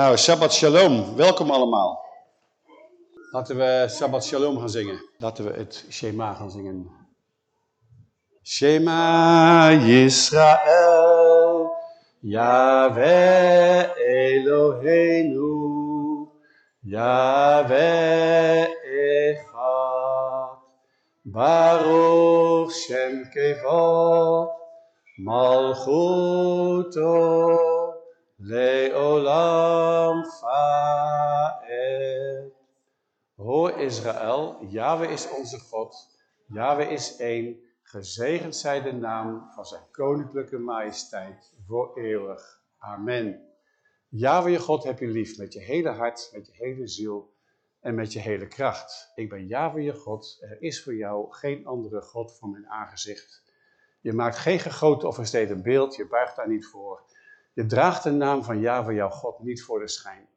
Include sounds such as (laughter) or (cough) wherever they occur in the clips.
Nou, Shabbat Shalom. Welkom allemaal. Laten we Shabbat Shalom gaan zingen. Laten we het Shema gaan zingen. Shema Yisrael, Yahweh Eloheinu, Yahweh is onze God, Yahweh is één, gezegend zij de naam van zijn koninklijke majesteit voor eeuwig. Amen. Yahweh je God heb je lief met je hele hart, met je hele ziel en met je hele kracht. Ik ben Yahweh je God, er is voor jou geen andere God voor mijn aangezicht. Je maakt geen gegoten of versteden beeld, je buigt daar niet voor. Je draagt de naam van Yahweh jouw God niet voor de schijn.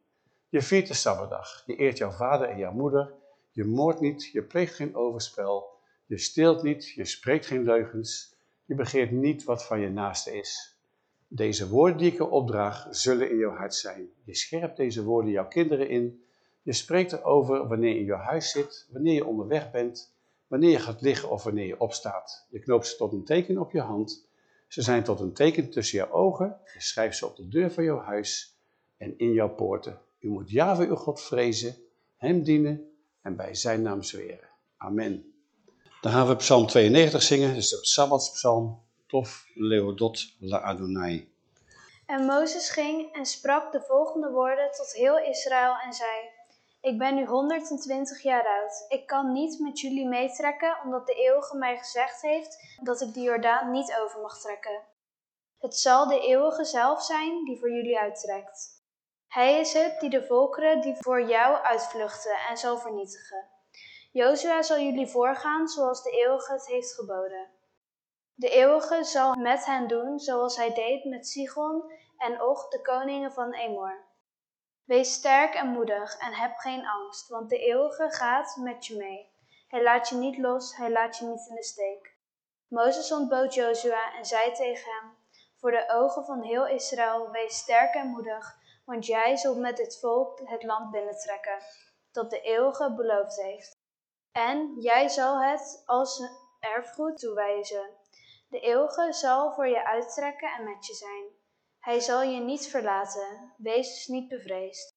Je viert de Sabbatdag. Je eert jouw vader en jouw moeder. Je moordt niet. Je pleegt geen overspel. Je steelt niet. Je spreekt geen leugens. Je begeert niet wat van je naaste is. Deze woorden die ik je opdraag, zullen in jouw hart zijn. Je scherpt deze woorden jouw kinderen in. Je spreekt erover wanneer je in jouw huis zit, wanneer je onderweg bent, wanneer je gaat liggen of wanneer je opstaat. Je knoopt ze tot een teken op je hand ze zijn tot een teken tussen je ogen. Je schrijft ze op de deur van jouw huis en in jouw poorten. U moet Java uw God vrezen, hem dienen en bij zijn naam zweren. Amen. Dan gaan we psalm 92 zingen, dus de Sabbatspsalm. Tof Leodot La Adonai. En Mozes ging en sprak de volgende woorden tot heel Israël en zei... Ik ben nu 120 jaar oud. Ik kan niet met jullie meetrekken, omdat de eeuwige mij gezegd heeft dat ik de Jordaan niet over mag trekken. Het zal de eeuwige zelf zijn die voor jullie uittrekt. Hij is het die de volkeren die voor jou uitvluchten en zal vernietigen. Jozua zal jullie voorgaan zoals de eeuwige het heeft geboden. De eeuwige zal met hen doen zoals hij deed met Sigon en Og, de koningen van Emor. Wees sterk en moedig en heb geen angst, want de eeuwige gaat met je mee. Hij laat je niet los, hij laat je niet in de steek. Mozes ontbood Jozua en zei tegen hem, voor de ogen van heel Israël, wees sterk en moedig, want jij zult met dit volk het land binnentrekken, dat de eeuwige beloofd heeft. En jij zal het als erfgoed toewijzen. De eeuwige zal voor je uittrekken en met je zijn. Hij zal je niet verlaten, wees dus niet bevreesd.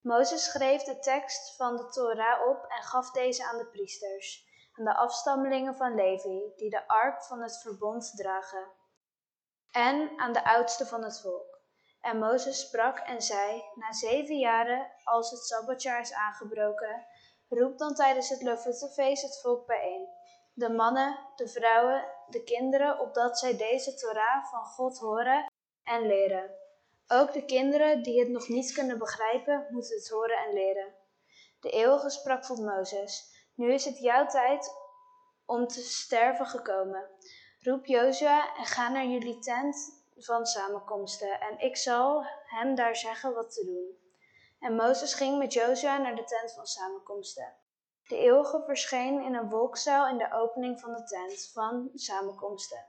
Mozes schreef de tekst van de Torah op en gaf deze aan de priesters, aan de afstammelingen van Levi, die de ark van het verbond dragen, en aan de oudsten van het volk. En Mozes sprak en zei, na zeven jaren, als het Sabbatjaar is aangebroken, roep dan tijdens het Lofuttefeest het volk bijeen, de mannen, de vrouwen, de kinderen, opdat zij deze Torah van God horen en leren. Ook de kinderen die het nog niet kunnen begrijpen, moeten het horen en leren. De eeuwige sprak tot Mozes, nu is het jouw tijd om te sterven gekomen. Roep Jozua en ga naar jullie tent van samenkomsten en ik zal hem daar zeggen wat te doen. En Mozes ging met Jozua naar de tent van samenkomsten. De eeuwige verscheen in een wolkzaal in de opening van de tent van samenkomsten.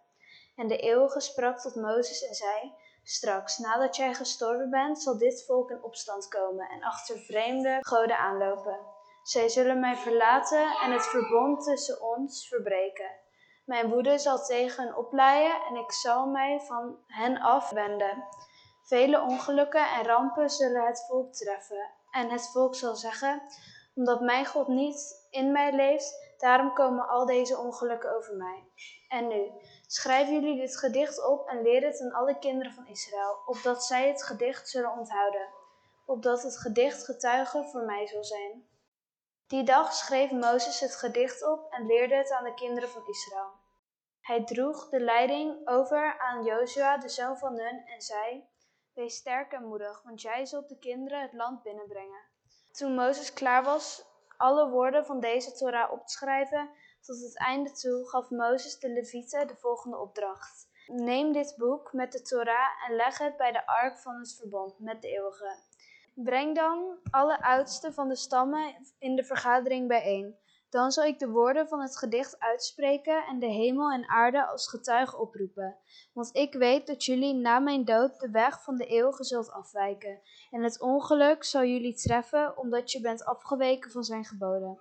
En de eeuwige sprak tot Mozes en zei, Straks, nadat jij gestorven bent, zal dit volk in opstand komen en achter vreemde goden aanlopen. Zij zullen mij verlaten en het verbond tussen ons verbreken. Mijn woede zal tegen hen opleiden en ik zal mij van hen afwenden. Vele ongelukken en rampen zullen het volk treffen. En het volk zal zeggen, omdat mijn God niet in mij leeft, daarom komen al deze ongelukken over mij. En nu, schrijf jullie dit gedicht op en leer het aan alle kinderen van Israël, opdat zij het gedicht zullen onthouden, opdat het gedicht getuige voor mij zal zijn. Die dag schreef Mozes het gedicht op en leerde het aan de kinderen van Israël. Hij droeg de leiding over aan Jozua, de zoon van Nun, en zei, Wees sterk en moedig, want jij zult de kinderen het land binnenbrengen. Toen Mozes klaar was alle woorden van deze Torah op te schrijven, tot het einde toe gaf Mozes de Levieten de volgende opdracht. Neem dit boek met de Torah en leg het bij de ark van het verbond met de eeuwige. Breng dan alle oudsten van de stammen in de vergadering bijeen. Dan zal ik de woorden van het gedicht uitspreken en de hemel en aarde als getuige oproepen. Want ik weet dat jullie na mijn dood de weg van de eeuwige zult afwijken. En het ongeluk zal jullie treffen omdat je bent afgeweken van zijn geboden.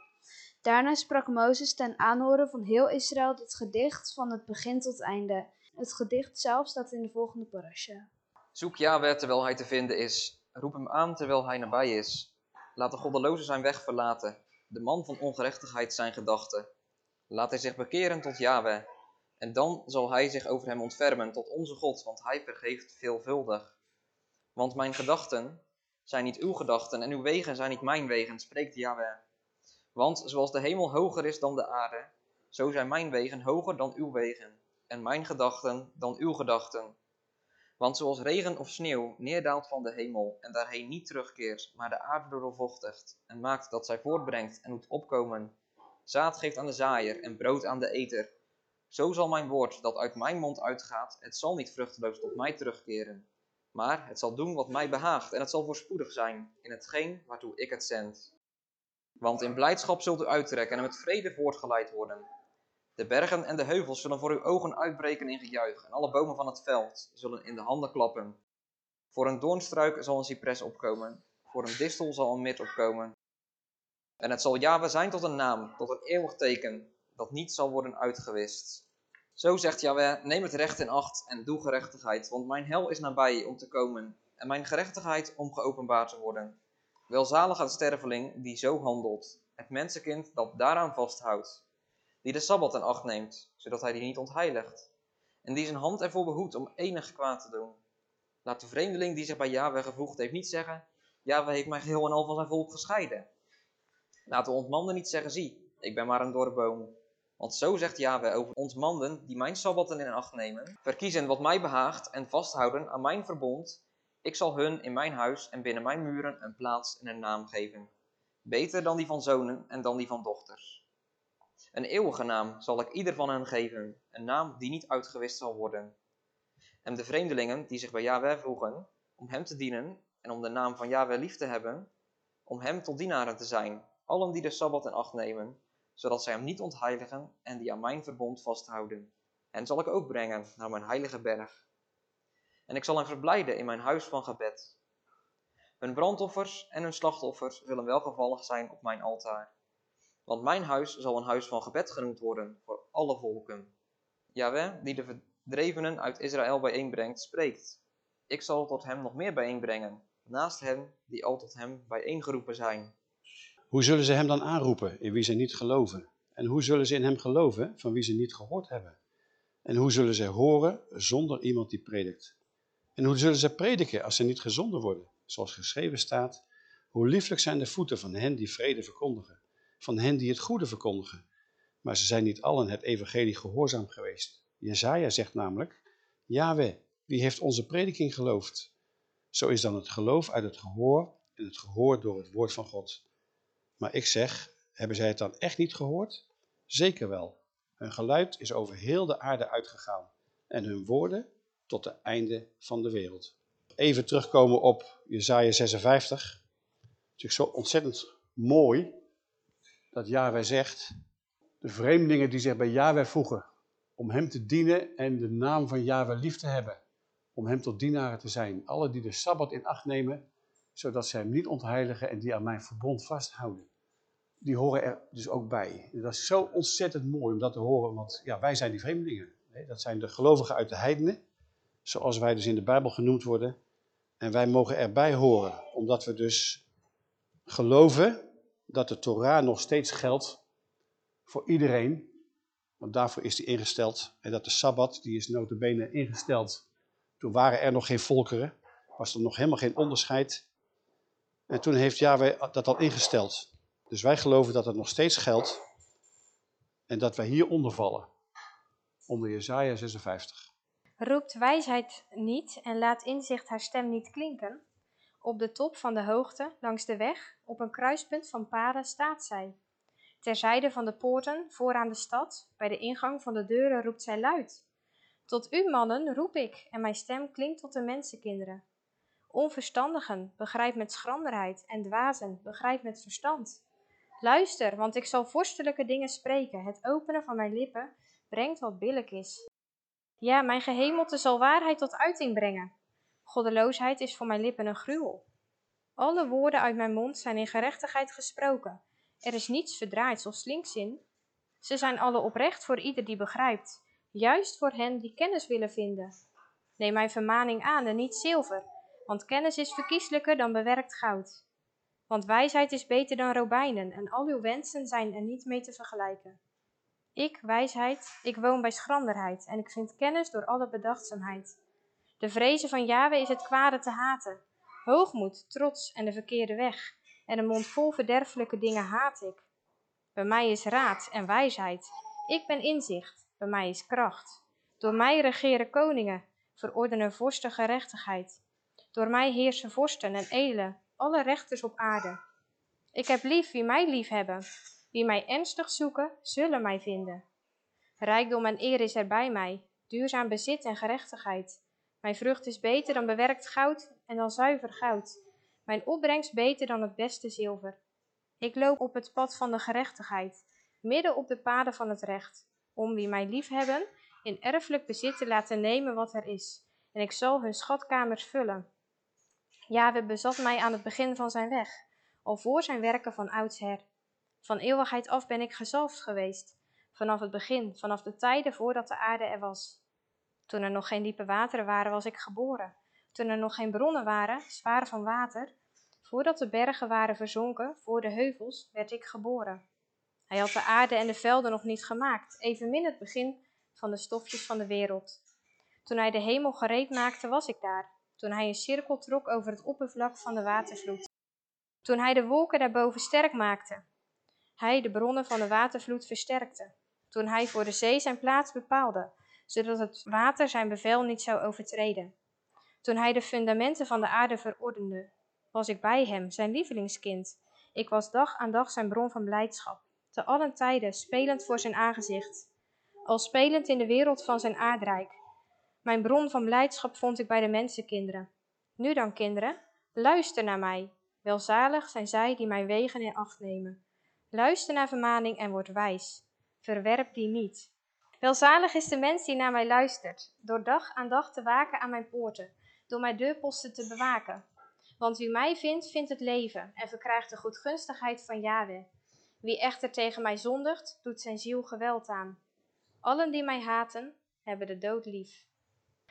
Daarna sprak Mozes ten aanhoren van heel Israël dit gedicht van het begin tot einde. Het gedicht zelf staat in de volgende parasha. Zoek Yahweh terwijl hij te vinden is. Roep hem aan terwijl hij nabij is. Laat de goddeloze zijn weg verlaten. De man van ongerechtigheid zijn gedachten. Laat hij zich bekeren tot Yahweh. En dan zal hij zich over hem ontfermen tot onze God, want hij vergeeft veelvuldig. Want mijn gedachten zijn niet uw gedachten en uw wegen zijn niet mijn wegen, spreekt Yahweh. Want zoals de hemel hoger is dan de aarde, zo zijn mijn wegen hoger dan uw wegen, en mijn gedachten dan uw gedachten. Want zoals regen of sneeuw neerdaalt van de hemel en daarheen niet terugkeert, maar de aarde doorvochtigt en maakt dat zij voortbrengt en doet opkomen, zaad geeft aan de zaaier en brood aan de eter, zo zal mijn woord dat uit mijn mond uitgaat, het zal niet vruchteloos tot mij terugkeren, maar het zal doen wat mij behaagt en het zal voorspoedig zijn in hetgeen waartoe ik het zend. Want in blijdschap zult u uittrekken en met vrede voortgeleid worden. De bergen en de heuvels zullen voor uw ogen uitbreken in gejuich, en alle bomen van het veld zullen in de handen klappen. Voor een doornstruik zal een cipres opkomen, voor een distel zal een mit opkomen. En het zal Java zijn tot een naam, tot een eeuwig teken, dat niet zal worden uitgewist. Zo zegt Yahweh, neem het recht in acht en doe gerechtigheid, want mijn hel is nabij om te komen, en mijn gerechtigheid om geopenbaard te worden. Welzalig aan sterveling die zo handelt, het mensenkind dat daaraan vasthoudt, die de Sabbat in acht neemt, zodat hij die niet ontheiligt, en die zijn hand ervoor behoedt om enig kwaad te doen. Laat de vreemdeling die zich bij Yahweh gevoegd heeft niet zeggen, Yahweh heeft mij geheel en al van zijn volk gescheiden. Laat de ontmanden niet zeggen, zie, ik ben maar een dorre. Want zo zegt Yahweh over ontmanden die mijn Sabbatten in acht nemen, verkiezen wat mij behaagt en vasthouden aan mijn verbond, ik zal hun in mijn huis en binnen mijn muren een plaats en een naam geven. Beter dan die van zonen en dan die van dochters. Een eeuwige naam zal ik ieder van hen geven, een naam die niet uitgewist zal worden. En de vreemdelingen die zich bij Yahweh voegen, om hem te dienen en om de naam van Yahweh lief te hebben, om hem tot dienaren te zijn, allen die de Sabbat in acht nemen, zodat zij hem niet ontheiligen en die aan mijn verbond vasthouden. En zal ik ook brengen naar mijn heilige berg. En ik zal hen verblijden in mijn huis van gebed. Hun brandoffers en hun slachtoffers zullen welgevallig zijn op mijn altaar. Want mijn huis zal een huis van gebed genoemd worden voor alle volken. Jaweh, die de verdrevenen uit Israël bijeenbrengt, spreekt. Ik zal tot hem nog meer bijeenbrengen, naast hen die al tot hem bijeengeroepen zijn. Hoe zullen ze hem dan aanroepen, in wie ze niet geloven? En hoe zullen ze in hem geloven, van wie ze niet gehoord hebben? En hoe zullen ze horen, zonder iemand die predikt? En hoe zullen ze prediken, als ze niet gezonden worden? Zoals geschreven staat, hoe lieflijk zijn de voeten van hen die vrede verkondigen, van hen die het goede verkondigen. Maar ze zijn niet allen het evangelie gehoorzaam geweest. Jezaja zegt namelijk, Yahweh, wie heeft onze prediking geloofd? Zo is dan het geloof uit het gehoor en het gehoor door het woord van God. Maar ik zeg, hebben zij het dan echt niet gehoord? Zeker wel. Hun geluid is over heel de aarde uitgegaan en hun woorden tot het einde van de wereld. Even terugkomen op Jezaja 56. Het is zo ontzettend mooi dat Yahweh zegt, de vreemdelingen die zich bij Yahweh voegen, om hem te dienen en de naam van Yahweh lief te hebben, om hem tot dienaren te zijn. Alle die de Sabbat in acht nemen, zodat zij hem niet ontheiligen en die aan mijn verbond vasthouden die horen er dus ook bij. Dat is zo ontzettend mooi om dat te horen, want ja, wij zijn die vreemdelingen. Dat zijn de gelovigen uit de heidenen, zoals wij dus in de Bijbel genoemd worden. En wij mogen erbij horen, omdat we dus geloven dat de Torah nog steeds geldt voor iedereen. Want daarvoor is die ingesteld. En dat de Sabbat, die is notabene ingesteld. Toen waren er nog geen volkeren, was er nog helemaal geen onderscheid. En toen heeft Yahweh dat al ingesteld. Dus wij geloven dat het nog steeds geldt en dat wij hieronder vallen, onder Jesaja 56. Roept wijsheid niet en laat inzicht haar stem niet klinken? Op de top van de hoogte, langs de weg, op een kruispunt van paden staat zij. Terzijde van de poorten, vooraan de stad, bij de ingang van de deuren roept zij luid. Tot u mannen roep ik, en mijn stem klinkt tot de mensenkinderen. Onverstandigen, begrijp met schranderheid, en dwazen, begrijp met verstand. Luister, want ik zal vorstelijke dingen spreken. Het openen van mijn lippen brengt wat billijk is. Ja, mijn gehemelte zal waarheid tot uiting brengen. Goddeloosheid is voor mijn lippen een gruwel. Alle woorden uit mijn mond zijn in gerechtigheid gesproken. Er is niets verdraaids of slinks in. Ze zijn alle oprecht voor ieder die begrijpt, juist voor hen die kennis willen vinden. Neem mijn vermaning aan en niet zilver, want kennis is verkieslijker dan bewerkt goud. Want wijsheid is beter dan robijnen en al uw wensen zijn er niet mee te vergelijken. Ik, wijsheid, ik woon bij schranderheid en ik vind kennis door alle bedachtzaamheid. De vrezen van Yahweh is het kwade te haten. Hoogmoed, trots en de verkeerde weg en een mond vol verderfelijke dingen haat ik. Bij mij is raad en wijsheid. Ik ben inzicht. Bij mij is kracht. Door mij regeren koningen, verordenen vorsten gerechtigheid. Door mij heersen vorsten en edelen, alle rechters op aarde. Ik heb lief wie mij lief hebben. Wie mij ernstig zoeken, zullen mij vinden. Rijkdom en eer is er bij mij, duurzaam bezit en gerechtigheid. Mijn vrucht is beter dan bewerkt goud en dan zuiver goud. Mijn opbrengst beter dan het beste zilver. Ik loop op het pad van de gerechtigheid, midden op de paden van het recht, om wie mij liefhebben in erfelijk bezit te laten nemen wat er is. En ik zal hun schatkamers vullen. Ja, we bezat mij aan het begin van zijn weg, al voor zijn werken van oudsher. Van eeuwigheid af ben ik gezalfd geweest, vanaf het begin, vanaf de tijden voordat de aarde er was. Toen er nog geen diepe wateren waren, was ik geboren. Toen er nog geen bronnen waren, zwaar van water, voordat de bergen waren verzonken, voor de heuvels, werd ik geboren. Hij had de aarde en de velden nog niet gemaakt, evenmin het begin van de stofjes van de wereld. Toen hij de hemel gereed maakte, was ik daar. Toen hij een cirkel trok over het oppervlak van de watervloed. Toen hij de wolken daarboven sterk maakte. Hij de bronnen van de watervloed versterkte. Toen hij voor de zee zijn plaats bepaalde, zodat het water zijn bevel niet zou overtreden. Toen hij de fundamenten van de aarde verordende, was ik bij hem, zijn lievelingskind. Ik was dag aan dag zijn bron van blijdschap, te allen tijden spelend voor zijn aangezicht, al spelend in de wereld van zijn aardrijk. Mijn bron van blijdschap vond ik bij de mensenkinderen. Nu dan, kinderen, luister naar mij. Welzalig zijn zij die mijn wegen in acht nemen. Luister naar vermaning en word wijs. Verwerp die niet. Welzalig is de mens die naar mij luistert, door dag aan dag te waken aan mijn poorten, door mijn deurposten te bewaken. Want wie mij vindt, vindt het leven en verkrijgt de goedgunstigheid van Yahweh. Wie echter tegen mij zondigt, doet zijn ziel geweld aan. Allen die mij haten, hebben de dood lief.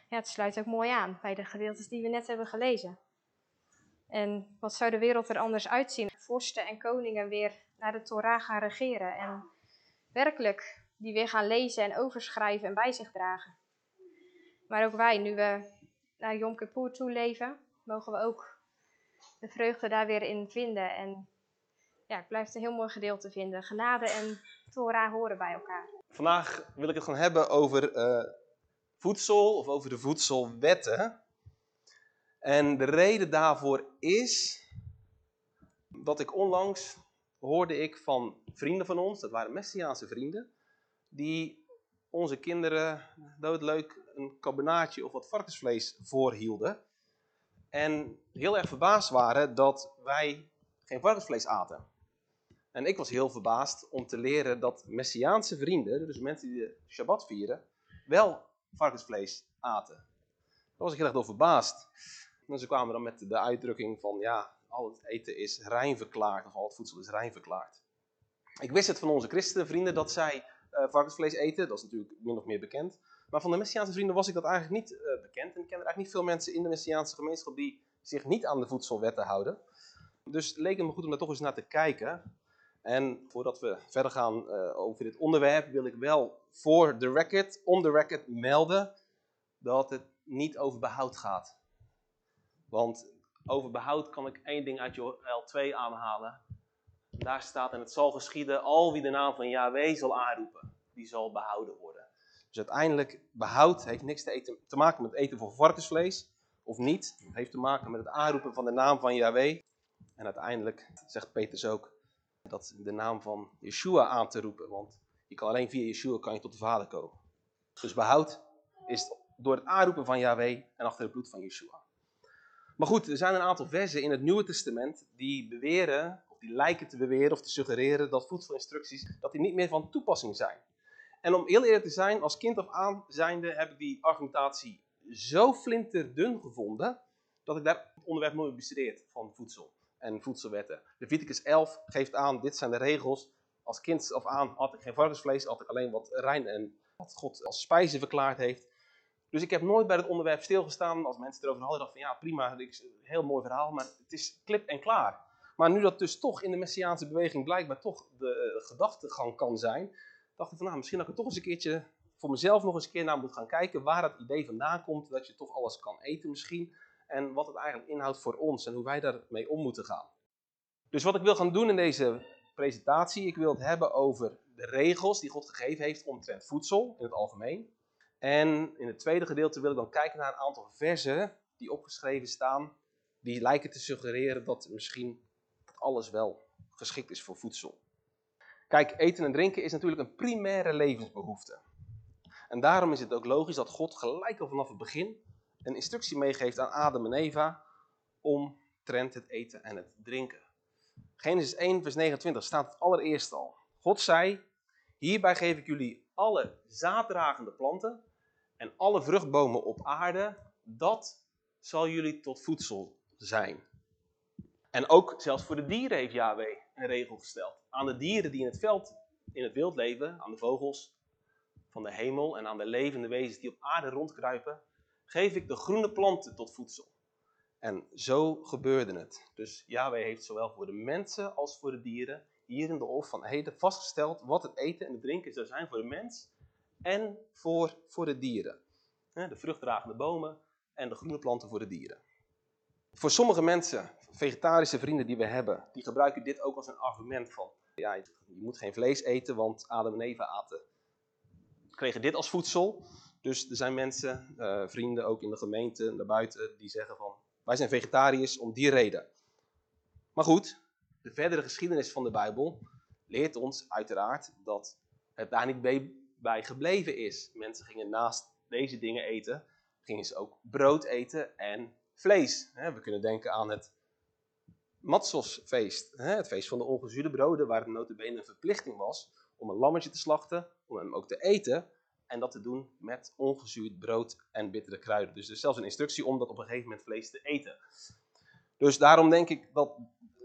Ja, het sluit ook mooi aan bij de gedeeltes die we net hebben gelezen. En wat zou de wereld er anders uitzien? Vorsten en koningen weer naar de Torah gaan regeren en werkelijk die weer gaan lezen en overschrijven en bij zich dragen. Maar ook wij, nu we naar Yom Kippur toe leven, mogen we ook de vreugde daar weer in vinden. En ja, ik een heel mooi gedeelte vinden. Genade en Torah horen bij elkaar. Vandaag wil ik het gaan hebben over uh, voedsel of over de voedselwetten. En de reden daarvoor is dat ik onlangs hoorde ik van vrienden van ons, dat waren Messiaanse vrienden, die onze kinderen doodleuk een kabonaatje of wat varkensvlees voorhielden. En heel erg verbaasd waren dat wij geen varkensvlees aten. En ik was heel verbaasd om te leren dat Messiaanse vrienden, dus mensen die de Shabbat vieren, wel varkensvlees aten. Daar was ik heel erg door verbaasd. En ze kwamen dan met de uitdrukking van, ja, al het eten is rein verklaard, of al het voedsel is rein verklaard. Ik wist het van onze christenvrienden dat zij uh, varkensvlees eten, dat is natuurlijk min of meer bekend. Maar van de Messiaanse vrienden was ik dat eigenlijk niet uh, bekend. En ik ken er eigenlijk niet veel mensen in de Messiaanse gemeenschap die zich niet aan de voedselwetten houden. Dus het leek me goed om daar toch eens naar te kijken. En voordat we verder gaan uh, over dit onderwerp, wil ik wel voor de record, on the record, melden dat het niet over behoud gaat. Want over behoud kan ik één ding uit Joel 2 aanhalen. Daar staat, en het zal geschieden, al wie de naam van Yahweh zal aanroepen, die zal behouden worden. Dus uiteindelijk, behoud heeft niks te, eten, te maken met eten van varkensvlees, of niet. Het heeft te maken met het aanroepen van de naam van Yahweh. En uiteindelijk zegt Petrus ook, dat de naam van Yeshua aan te roepen. Want je kan alleen via Yeshua kan je tot de Vader komen. Dus behoud is door het aanroepen van Yahweh en achter het bloed van Yeshua. Maar goed, er zijn een aantal versen in het Nieuwe Testament die beweren, die lijken te beweren of te suggereren dat voedselinstructies dat die niet meer van toepassing zijn. En om heel eerlijk te zijn, als kind of aan zijnde heb ik die argumentatie zo flinterdun gevonden, dat ik daar het onderwerp nooit bestudeerd van voedsel en voedselwetten. Leviticus 11 geeft aan, dit zijn de regels. Als kind of aan had ik geen varkensvlees, had ik alleen wat rein en wat God als spijze verklaard heeft. Dus ik heb nooit bij het onderwerp stilgestaan. Als mensen erover hadden, dacht van ja, prima, heel mooi verhaal, maar het is klip en klaar. Maar nu dat dus toch in de Messiaanse beweging blijkbaar toch de gedachtegang kan zijn, dacht ik van nou, misschien dat ik er toch eens een keertje voor mezelf nog eens een keer naar moet gaan kijken waar het idee vandaan komt dat je toch alles kan eten misschien. En wat het eigenlijk inhoudt voor ons en hoe wij daarmee om moeten gaan. Dus wat ik wil gaan doen in deze presentatie, ik wil het hebben over de regels die God gegeven heeft omtrent voedsel in het algemeen. En in het tweede gedeelte wil ik dan kijken naar een aantal versen die opgeschreven staan, die lijken te suggereren dat misschien alles wel geschikt is voor voedsel. Kijk, eten en drinken is natuurlijk een primaire levensbehoefte. En daarom is het ook logisch dat God gelijk al vanaf het begin een instructie meegeeft aan Adam en Eva omtrent het eten en het drinken. Genesis 1, vers 29 staat het allereerst al. God zei, hierbij geef ik jullie alle zaaddragende planten en alle vruchtbomen op aarde, dat zal jullie tot voedsel zijn. En ook zelfs voor de dieren heeft Yahweh een regel gesteld. Aan de dieren die in het veld, in het wild leven, aan de vogels van de hemel en aan de levende wezens die op aarde rondkruipen, geef ik de groene planten tot voedsel. En zo gebeurde het. Dus Yahweh heeft zowel voor de mensen als voor de dieren hier in de Hof van Heden vastgesteld wat het eten en het drinken zou zijn voor de mens en voor, voor de dieren. De vruchtdragende bomen en de groene planten voor de dieren. Voor sommige mensen, vegetarische vrienden die we hebben, die gebruiken dit ook als een argument van, ja, je moet geen vlees eten, want Adam en Eva aten, kregen dit als voedsel. Dus er zijn mensen, uh, vrienden ook in de gemeente, naar buiten, die zeggen van, wij zijn vegetariërs om die reden. Maar goed, de verdere geschiedenis van de Bijbel leert ons uiteraard dat het daar niet bij gebleven is. Mensen gingen naast deze dingen eten, gingen ze ook brood eten en vlees. We kunnen denken aan het Matzosfeest, het feest van de ongezuurde broden, waar het notabene een verplichting was om een lammetje te slachten, om hem ook te eten, en dat te doen met ongezuurd brood en bittere kruiden. Dus er is zelfs een instructie om dat op een gegeven moment vlees te eten. Dus daarom denk ik dat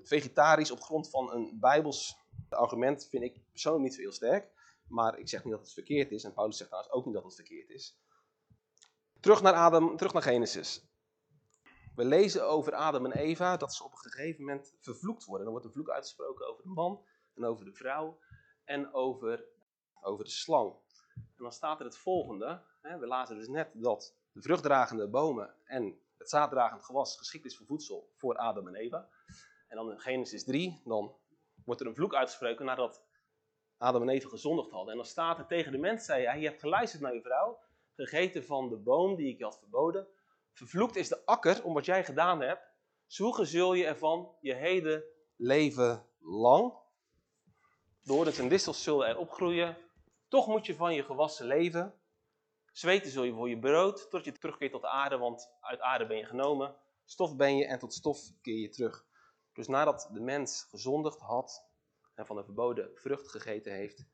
vegetarisch op grond van een bijbels argument vind ik persoonlijk niet zo heel sterk. Maar ik zeg niet dat het verkeerd is en Paulus zegt trouwens ook niet dat het verkeerd is. Terug naar Adam, terug naar Genesis. We lezen over Adam en Eva dat ze op een gegeven moment vervloekt worden. Er wordt een vloek uitgesproken over de man en over de vrouw en over, over de slang. En dan staat er het volgende. Hè, we lazen dus net dat de vruchtdragende bomen en het zaaddragend gewas geschikt is voor voedsel voor Adam en Eva. En dan in Genesis 3, dan wordt er een vloek uitgesproken nadat Adam en Eva gezondigd hadden. En dan staat er tegen de mens, zei hij, je hebt geluisterd naar je vrouw, gegeten van de boom die ik je had verboden. Vervloekt is de akker om wat jij gedaan hebt. Zwoegen zul je ervan je hele leven lang. Door en distels zullen er opgroeien. Toch moet je van je gewassen leven. Zweten zul je voor je brood, tot je terugkeert tot de aarde, want uit aarde ben je genomen. Stof ben je en tot stof keer je terug. Dus nadat de mens gezondigd had en van de verboden vrucht gegeten heeft,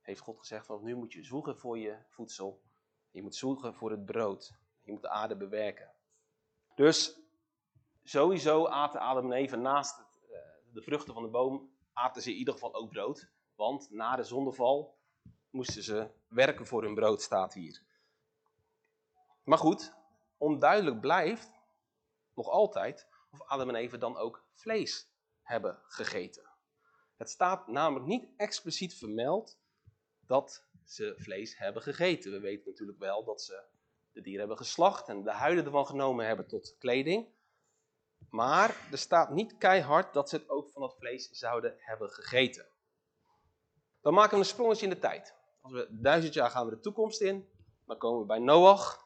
heeft God gezegd van nu moet je zwoegen voor je voedsel. Je moet zwoegen voor het brood. Je moet de aarde bewerken. Dus sowieso aten Adam en Eva naast het, eh, de vruchten van de boom, aten ze in ieder geval ook brood. Want na de zondeval moesten ze werken voor hun brood, staat hier. Maar goed, onduidelijk blijft nog altijd of Adam en Eva dan ook vlees hebben gegeten. Het staat namelijk niet expliciet vermeld dat ze vlees hebben gegeten. We weten natuurlijk wel dat ze de dieren hebben geslacht en de huiden ervan genomen hebben tot kleding. Maar er staat niet keihard dat ze het ook van dat vlees zouden hebben gegeten. Dan maken we een sprongetje in de tijd. Als we duizend jaar gaan we de toekomst in, dan komen we bij Noach.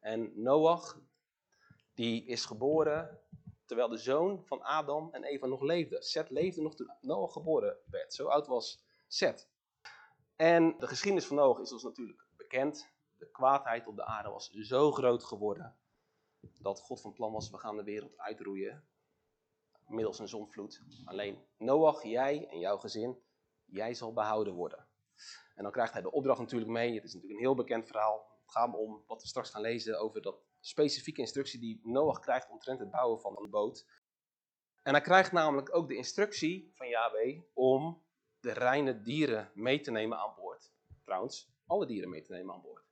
En Noach, die is geboren terwijl de zoon van Adam en Eva nog leefde. Seth leefde nog toen Noach geboren werd. Zo oud was Seth. En de geschiedenis van Noach is ons natuurlijk bekend. De kwaadheid op de aarde was zo groot geworden dat God van plan was, we gaan de wereld uitroeien. middels een zonvloed. Alleen Noach, jij en jouw gezin, jij zal behouden worden. En dan krijgt hij de opdracht natuurlijk mee. Het is natuurlijk een heel bekend verhaal. Het gaat om wat we straks gaan lezen over dat specifieke instructie die Noach krijgt omtrent het bouwen van een boot. En hij krijgt namelijk ook de instructie van Yahweh om de reine dieren mee te nemen aan boord. Trouwens, alle dieren mee te nemen aan boord.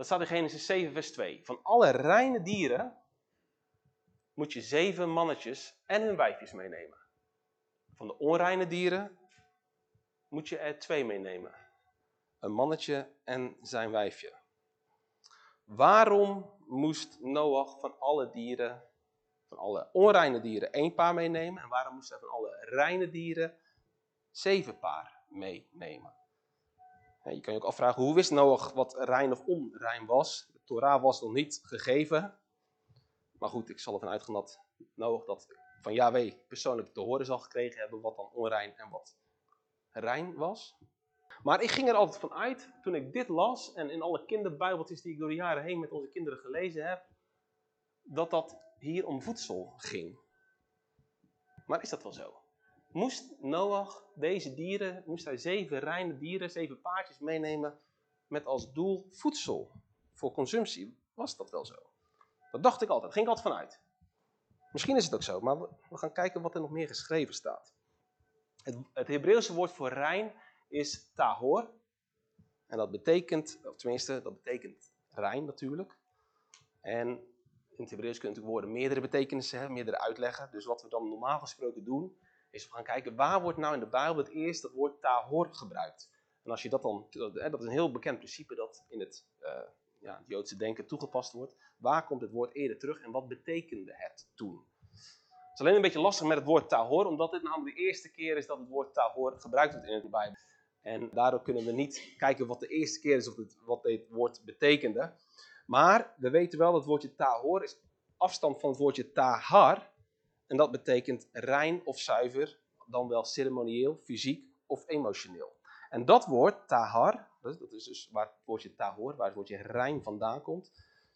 Dat staat in Genesis 7, vers 2. Van alle reine dieren moet je zeven mannetjes en hun wijfjes meenemen. Van de onreine dieren moet je er twee meenemen. Een mannetje en zijn wijfje. Waarom moest Noach van alle dieren, van alle onreine dieren, één paar meenemen? En waarom moest hij van alle reine dieren zeven paar meenemen? Je kan je ook afvragen, hoe wist Noach wat rein of onrein was? De Torah was nog niet gegeven. Maar goed, ik zal ervan uitgaan dat Noach dat van Yahweh persoonlijk te horen zal gekregen hebben wat dan onrein en wat rein was. Maar ik ging er altijd van uit, toen ik dit las en in alle kinderbijbeltjes die ik door de jaren heen met onze kinderen gelezen heb, dat dat hier om voedsel ging. Maar is dat wel zo? Moest Noach deze dieren, moest hij zeven reine dieren, zeven paardjes meenemen met als doel voedsel voor consumptie? Was dat wel zo? Dat dacht ik altijd, ging ik altijd vanuit. Misschien is het ook zo, maar we, gaan kijken wat er nog meer geschreven staat. Het, het woord voor rein is tahor. En dat betekent, of tenminste, dat betekent rein natuurlijk. En in het Hebreeuws kunnen natuurlijk woorden meerdere betekenissen hebben, meerdere uitleggen. Dus wat we dan normaal gesproken doen, is we gaan kijken waar wordt nou in de Bijbel het eerst dat woord tahor gebruikt. En als je dat dan, dat is een heel bekend principe dat in het, uh, ja, het Joodse denken toegepast wordt. Waar komt het woord eerder terug en wat betekende het toen? Het is alleen een beetje lastig met het woord tahor, omdat dit namelijk de eerste keer is dat het woord tahor gebruikt wordt in de Bijbel. En daardoor kunnen we niet kijken wat de eerste keer is of het, wat dit woord betekende. Maar we weten wel dat het woordje tahor is afstand van het woordje tahar. En dat betekent rein of zuiver, dan wel ceremonieel, fysiek of emotioneel. En dat woord, tahar, dat is dus waar het woordje tahor, waar het woordje rein vandaan komt,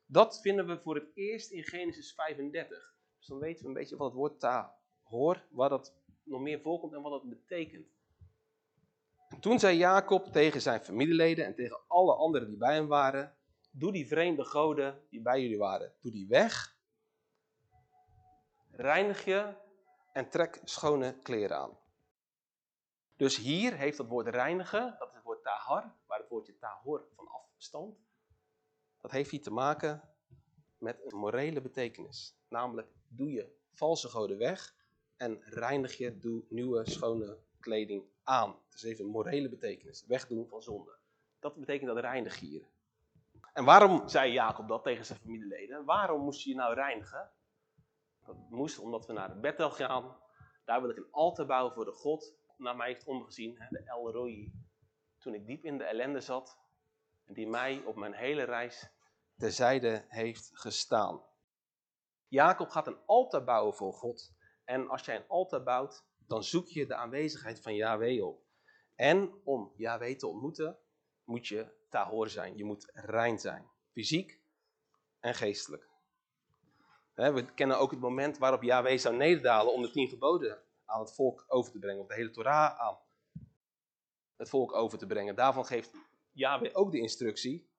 dat vinden we voor het eerst in Genesis 35. Dus dan weten we een beetje wat het woord tahor, waar dat nog meer voorkomt en wat dat betekent. En toen zei Jacob tegen zijn familieleden en tegen alle anderen die bij hem waren, doe die vreemde goden die bij jullie waren, doe die weg reinig je en trek schone kleren aan. Dus hier heeft het woord reinigen, dat is het woord tahar, waar het woordje tahor van afstand. Dat heeft hier te maken met een morele betekenis. Namelijk, doe je valse goden weg en reinig je, doe nieuwe schone kleding aan. Is even een morele betekenis, wegdoen van zonde. Dat betekent dat reinig hier. En waarom zei Jacob dat tegen zijn familieleden? Waarom moest je je nou reinigen? Dat moest omdat we naar Bethel gaan. Daar wil ik een altaar bouwen voor de God naar mij heeft omgezien, de El Roi. Toen ik diep in de ellende zat en die mij op mijn hele reis terzijde heeft gestaan. Jacob gaat een altaar bouwen voor God. En als jij een altaar bouwt, dan zoek je de aanwezigheid van Yahweh op. En om Yahweh te ontmoeten, moet je tahor zijn. Je moet rein zijn. Fysiek en geestelijk. We kennen ook het moment waarop Yahweh zou nederdalen om de tien geboden aan het volk over te brengen. Of de hele Torah aan het volk over te brengen. Daarvan geeft Yahweh ook de instructie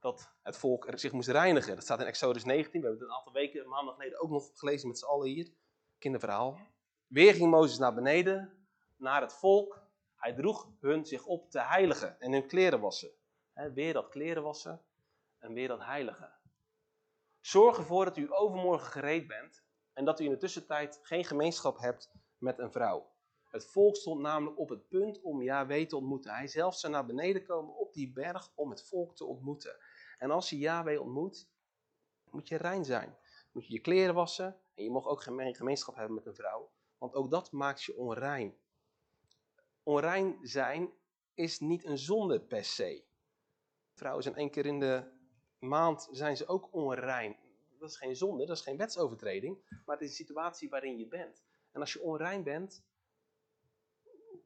dat het volk zich moest reinigen. Dat staat in Exodus 19. We hebben het een aantal weken, maanden geleden ook nog gelezen met z'n allen hier. Kinderverhaal. Weer ging Mozes naar beneden, naar het volk. Hij droeg hun zich op te heiligen en hun kleren wassen. weer dat kleren wassen en weer dat heiligen. Zorg ervoor dat u overmorgen gereed bent en dat u in de tussentijd geen gemeenschap hebt met een vrouw. Het volk stond namelijk op het punt om Yahweh te ontmoeten. Hij zelf zou naar beneden komen op die berg om het volk te ontmoeten. En als je Yahweh ontmoet, moet je rein zijn. Moet je je kleren wassen en je mag ook geen gemeenschap hebben met een vrouw. Want ook dat maakt je onrein. Onrein zijn is niet een zonde per se. Vrouwen zijn één keer in de maand zijn ze ook onrein. Dat is geen zonde, dat is geen wetsovertreding, maar het is een situatie waarin je bent. En als je onrein bent,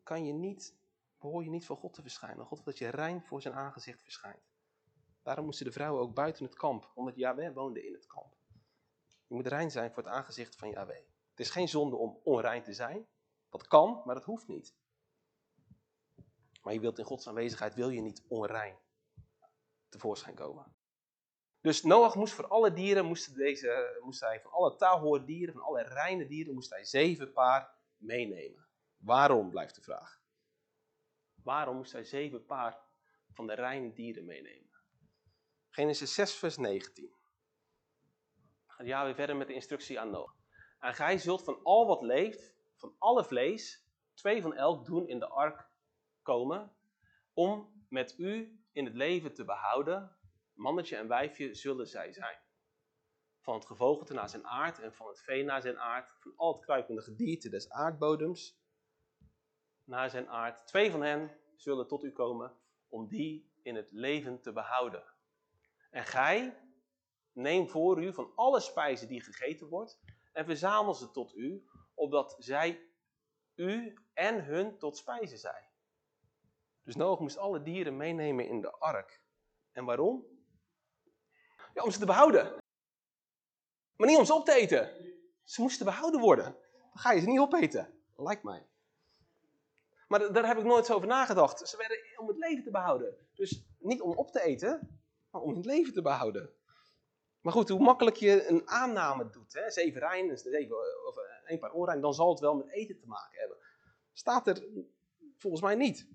kan je niet, behoor je niet voor God te verschijnen. God wil dat je rein voor zijn aangezicht verschijnt. Daarom moesten de vrouwen ook buiten het kamp, omdat Yahweh woonde in het kamp. Je moet rein zijn voor het aangezicht van Yahweh. Het is geen zonde om onrein te zijn. Dat kan, maar dat hoeft niet. Maar je wilt in Gods aanwezigheid, wil je niet onrein tevoorschijn komen. Dus Noach moest voor alle dieren, moest, deze, moest hij van alle taalhoordieren, dieren, van alle reine dieren, moest hij zeven paar meenemen. Waarom, blijft de vraag. Waarom moest hij zeven paar van de reine dieren meenemen? Genesis 6, vers 19. Gaat ja weer verder met de instructie aan Noach. En gij zult van al wat leeft, van alle vlees, twee van elk doen in de ark komen, om met u in het leven te behouden. Mannetje en wijfje zullen zij zijn. Van het gevogelte naar zijn aard en van het vee naar zijn aard, van al het kruipende gedierte des aardbodems naar zijn aard. Twee van hen zullen tot u komen om die in het leven te behouden. En gij, neem voor u van alle spijzen die gegeten wordt en verzamel ze tot u, opdat zij u en hun tot spijzen zijn. Dus Noach moest alle dieren meenemen in de ark. En waarom? Ja, om ze te behouden. Maar niet om ze op te eten. Ze moesten behouden worden. Dan ga je ze niet opeten. Lijkt mij. Maar daar heb ik nooit zo over nagedacht. Ze werden om het leven te behouden. Dus niet om op te eten, maar om het leven te behouden. Maar goed, hoe makkelijk je een aanname doet, hè? zeven rein, zeven, of een paar onrein, dan zal het wel met eten te maken hebben. Staat er volgens mij niet.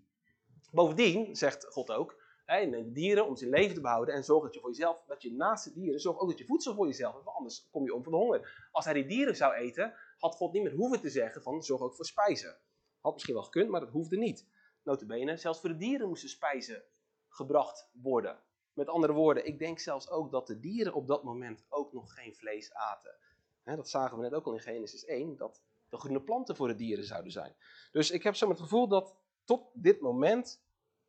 Bovendien, zegt God ook, de dieren om zijn leven te behouden en zorg dat je voor jezelf, dat je naast de dieren, zorg ook dat je voedsel voor jezelf hebt, want anders kom je om van de honger. Als hij die dieren zou eten, had God niet meer hoeven te zeggen van zorg ook voor spijzen. Had misschien wel gekund, maar dat hoefde niet. Notabene, zelfs voor de dieren moesten spijzen gebracht worden. Met andere woorden, ik denk zelfs ook dat de dieren op dat moment ook nog geen vlees aten. dat zagen we net ook al in Genesis 1, dat de groene planten voor de dieren zouden zijn. Dus ik heb zo het gevoel dat tot dit moment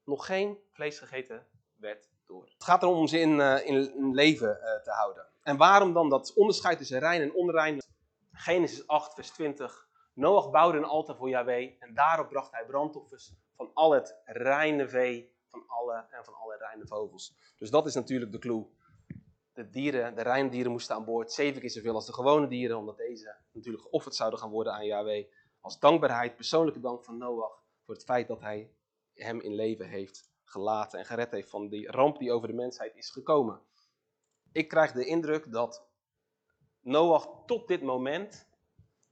nog geen vlees gegeten werd door. Het gaat erom om ze in, uh, in leven uh, te houden. En waarom dan dat onderscheid tussen rein en onrein? Genesis 8, vers 20. Noach bouwde een altaar voor Yahweh en daarop bracht hij brandoffers van al het reine vee van alle, en van alle reine vogels. Dus dat is natuurlijk de clue. De dieren, de reine dieren moesten aan boord, zeven keer zoveel als de gewone dieren, omdat deze natuurlijk geofferd zouden gaan worden aan Yahweh. Als dankbaarheid, persoonlijke dank van Noach voor het feit dat hij hem in leven heeft gelaten en gered heeft van die ramp die over de mensheid is gekomen. Ik krijg de indruk dat Noach tot dit moment,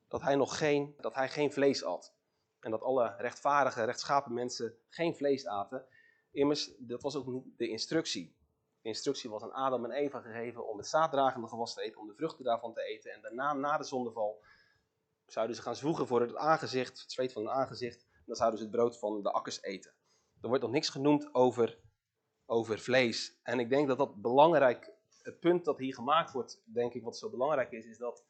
dat hij nog geen, dat hij geen vlees at. En dat alle rechtvaardige, rechtschapen mensen geen vlees aten. Immers, dat was ook niet de instructie. De instructie was aan Adam en Eva gegeven om het zaaddragende gewas te eten, om de vruchten daarvan te eten. En daarna, na de zondeval, zouden ze gaan zwoegen voor het aangezicht, het zweet van hun aangezicht. Dan zouden ze het brood van de akkers eten. Er wordt nog niks genoemd over, over vlees. En ik denk dat dat belangrijk, het punt dat hier gemaakt wordt, denk ik, wat zo belangrijk is, is dat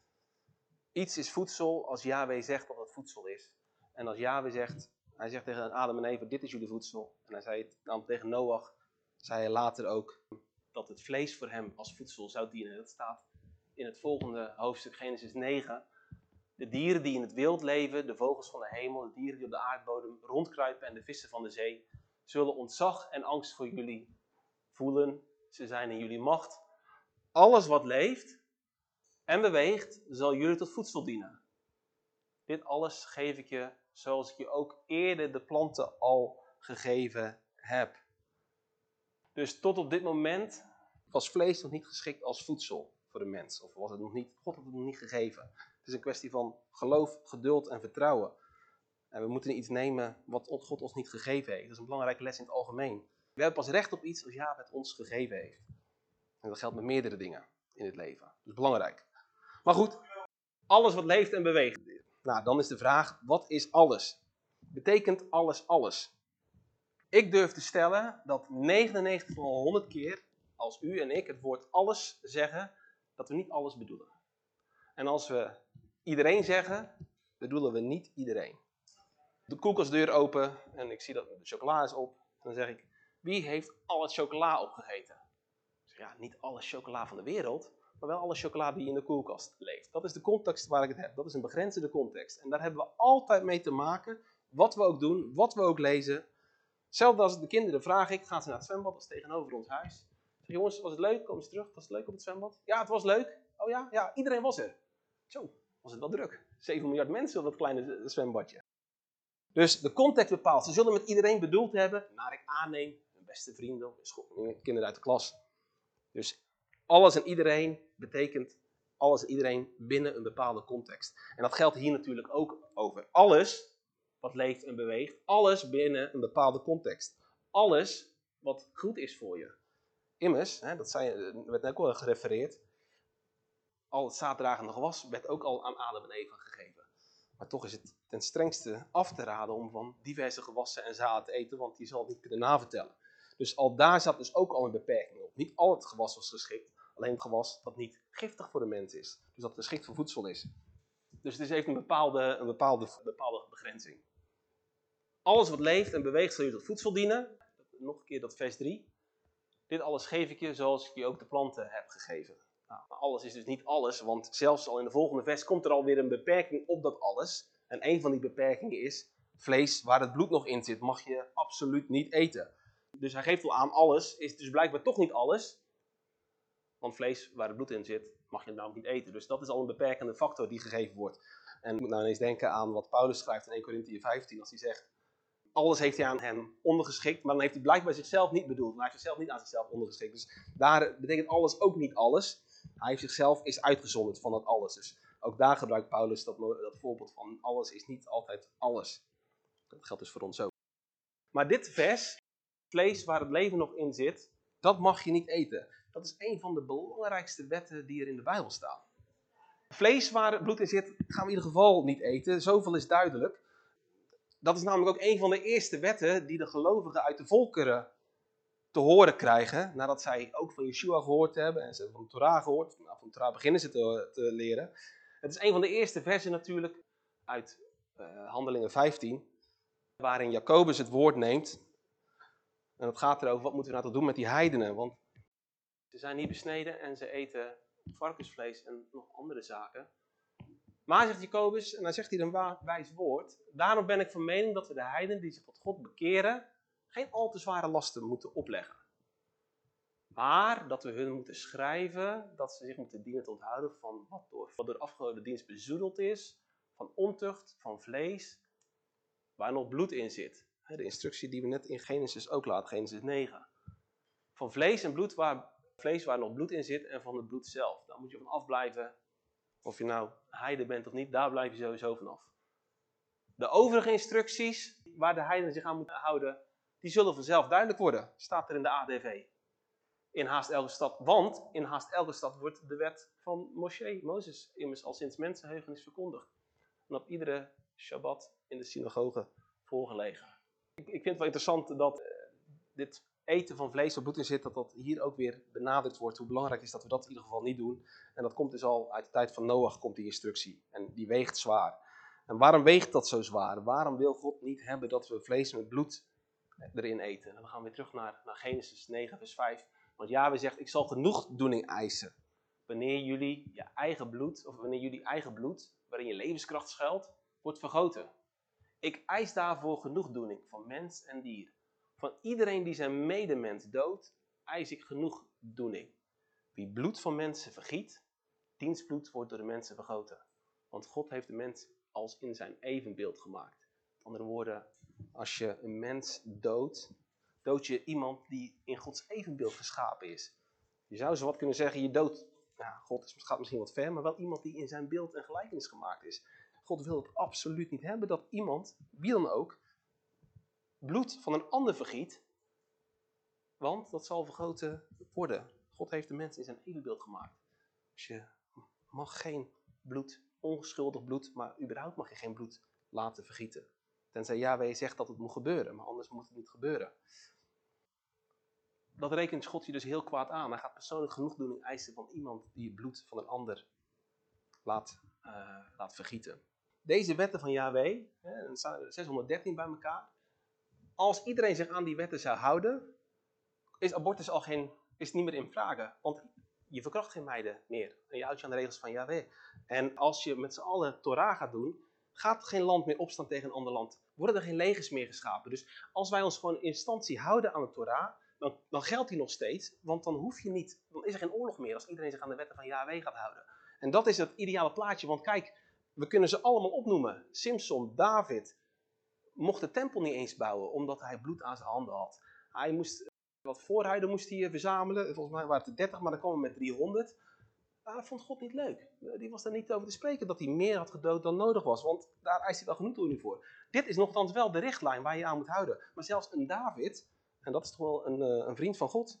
iets is voedsel als Yahweh zegt dat het voedsel is. En als Yahweh zegt, hij zegt tegen Adam en Eva, dit is jullie voedsel. En hij zei het dan tegen Noach, zei hij later ook dat het vlees voor hem als voedsel zou dienen. Dat staat in het volgende hoofdstuk, Genesis 9. De dieren die in het wild leven, de vogels van de hemel, de dieren die op de aardbodem rondkruipen en de vissen van de zee, zullen ontzag en angst voor jullie voelen. Ze zijn in jullie macht. Alles wat leeft en beweegt, zal jullie tot voedsel dienen. Dit alles geef ik je zoals ik je ook eerder de planten al gegeven heb. Dus tot op dit moment was vlees nog niet geschikt als voedsel voor de mens. Of was het nog niet, God had het nog niet gegeven. Het is een kwestie van geloof, geduld en vertrouwen. En we moeten iets nemen wat God ons niet gegeven heeft. Dat is een belangrijke les in het algemeen. We hebben pas recht op iets als ja het ons gegeven heeft. En dat geldt met meerdere dingen in het leven. Dat is belangrijk. Maar goed, alles wat leeft en beweegt. Nou, dan is de vraag, wat is alles? Betekent alles alles? Ik durf te stellen dat 99 van 100 keer, als u en ik het woord alles zeggen, dat we niet alles bedoelen. En als we iedereen zeggen, bedoelen we niet iedereen. De koelkastdeur open en ik zie dat de chocola is op. Dan zeg ik, wie heeft al het chocola opgegeten? zeg, ja, niet alle chocola van de wereld, maar wel alle chocola die in de koelkast leeft. Dat is de context waar ik het heb. Dat is een begrenzende context. En daar hebben we altijd mee te maken, wat we ook doen, wat we ook lezen. Hetzelfde als de kinderen vraag ik, gaan ze naar het zwembad, dat is tegenover ons huis. Zeg, jongens, was het leuk? Komen ze terug? Was het leuk op het zwembad? Ja, het was leuk. Oh ja? Ja, iedereen was er. Zo, was het wel druk. 7 miljard mensen op dat kleine zwembadje. Dus de context bepaalt. Ze zullen met iedereen bedoeld hebben, naar ik aanneem, hun beste vrienden, mijn kinderen uit de klas. Dus alles en iedereen betekent alles en iedereen binnen een bepaalde context. En dat geldt hier natuurlijk ook over. Alles wat leeft en beweegt, alles binnen een bepaalde context. Alles wat goed is voor je. Immers, hè, dat zei, werd net ook al gerefereerd, al het zaaddragende gewas werd ook al aan Adam en Eva gegeven. Maar toch is het ten strengste af te raden om van diverse gewassen en zaad te eten, want die zal het niet kunnen navertellen. Dus al daar zat dus ook al een beperking op. Niet al het gewas was geschikt, alleen het gewas dat niet giftig voor de mens is. Dus dat geschikt voor voedsel is. Dus het heeft een bepaalde, een bepaalde, bepaalde begrenzing. Alles wat leeft en beweegt zal je tot voedsel dienen. Nog een keer dat vers 3. Dit alles geef ik je zoals ik je ook de planten heb gegeven. Nou, alles is dus niet alles, want zelfs al in de volgende vers komt er alweer een beperking op dat alles. En een van die beperkingen is, vlees waar het bloed nog in zit, mag je absoluut niet eten. Dus hij geeft wel aan, alles is dus blijkbaar toch niet alles. Want vlees waar het bloed in zit, mag je nou niet eten. Dus dat is al een beperkende factor die gegeven wordt. En ik moet nou ineens denken aan wat Paulus schrijft in 1 Corinthië 15, als hij zegt, alles heeft hij aan hem ondergeschikt, maar dan heeft hij blijkbaar zichzelf niet bedoeld. Maar hij heeft zichzelf niet aan zichzelf ondergeschikt. Dus daar betekent alles ook niet alles. Hij heeft zichzelf is uitgezonderd van dat alles. Dus ook daar gebruikt Paulus dat, dat voorbeeld van alles is niet altijd alles. Dat geldt dus voor ons ook. Maar dit vers, vlees waar het leven nog in zit, dat mag je niet eten. Dat is een van de belangrijkste wetten die er in de Bijbel staan. Vlees waar het bloed in zit, gaan we in ieder geval niet eten. Zoveel is duidelijk. Dat is namelijk ook een van de eerste wetten die de gelovigen uit de volkeren te horen krijgen. Nadat zij ook van Yeshua gehoord hebben en ze van de Torah gehoord. Nou, van de Torah beginnen ze te, leren. Het is een van de eerste versen natuurlijk uit uh, Handelingen 15. Waarin Jacobus het woord neemt. En het gaat erover, wat moeten we nou doen met die heidenen? Want ze zijn niet besneden en ze eten varkensvlees en nog andere zaken. Maar, zegt Jacobus, en dan zegt hij een wijs woord, daarom ben ik van mening dat we de heidenen die zich tot God bekeren, geen al te zware lasten moeten opleggen. Maar dat we hun moeten schrijven dat ze zich moeten dienen te onthouden van wat door, wat door afgelopen dienst bezoedeld is, van ontucht, van vlees, waar nog bloed in zit. De instructie die we net in Genesis ook laten, Genesis 9. Van vlees en bloed waar, vlees waar nog bloed in zit en van het bloed zelf. Daar moet je van afblijven of je nou heide bent of niet, daar blijf je sowieso vanaf. De overige instructies waar de heidenen zich aan moeten houden, die zullen vanzelf duidelijk worden. Staat er in de ADV. In haast elke stad. Want in haast elke stad wordt de wet van Moshe, Mozes, immers al sinds mensenheugenis verkondigd. En op iedere Shabbat in de synagoge voorgelegen. Ik, ik vind het wel interessant dat uh, dit eten van vlees waar bloed in zit, dat dat hier ook weer benadrukt wordt. Hoe belangrijk is dat we dat in ieder geval niet doen. En dat komt dus al uit de tijd van Noach, komt die instructie. En die weegt zwaar. En waarom weegt dat zo zwaar? Waarom wil God niet hebben dat we vlees met bloed erin eten? En dan gaan we weer terug naar, naar Genesis 9, vers 5. Want Yahweh zegt, ik zal genoegdoening eisen. Wanneer jullie je eigen bloed, of wanneer jullie eigen bloed, waarin je levenskracht schuilt, wordt vergoten. Ik eis daarvoor genoegdoening van mens en dier. Van iedereen die zijn medemens doodt, eis ik genoegdoening. Wie bloed van mensen vergiet, diens bloed wordt door de mensen vergoten. Want God heeft de mens als in zijn evenbeeld gemaakt. Met andere woorden, als je een mens doodt, dood je iemand die in Gods evenbeeld geschapen is. Je zou zo wat kunnen zeggen, je doodt, nou, God gaat misschien wat ver, maar wel iemand die in zijn beeld en gelijkenis gemaakt is. God wil het absoluut niet hebben dat iemand, wie dan ook, bloed van een ander vergiet, want dat zal vergoten worden. God heeft de mens in zijn evenbeeld gemaakt. Dus je mag geen bloed, ongeschuldig bloed, maar überhaupt mag je geen bloed laten vergieten. Tenzij Yahweh zegt dat het moet gebeuren, maar anders moet het niet gebeuren. Dat rekent God je dus heel kwaad aan. Hij gaat persoonlijk genoegdoening eisen van iemand die het bloed van een ander laat, uh, laat vergieten. Deze wetten van Yahweh, er staan 613 bij elkaar, als iedereen zich aan die wetten zou houden, is abortus al geen, is niet meer in vraag. Want je verkracht geen meiden meer. En je houdt je aan de regels van Yahweh. En als je met z'n allen Torah gaat doen, gaat geen land meer opstaan tegen een ander land. Worden er geen legers meer geschapen. Dus als wij ons gewoon in instantie houden aan de Torah, dan, dan geldt die nog steeds. Want dan hoef je niet, dan is er geen oorlog meer als iedereen zich aan de wetten van Yahweh gaat houden. En dat is het ideale plaatje. Want kijk, We kunnen ze allemaal opnoemen. Simson, David, mocht de tempel niet eens bouwen, omdat hij bloed aan zijn handen had. Hij moest, wat voorhuiden moest hij verzamelen. Volgens mij waren het er 30, maar dan kwam hij met 300. Dat vond God niet leuk. Die was daar niet over te spreken dat hij meer had gedood dan nodig was. Want daar eist hij wel genoeg voor. Dit is nogthans wel de richtlijn waar je aan moet houden. Maar zelfs een David, en dat is toch wel een, eh, een vriend van God,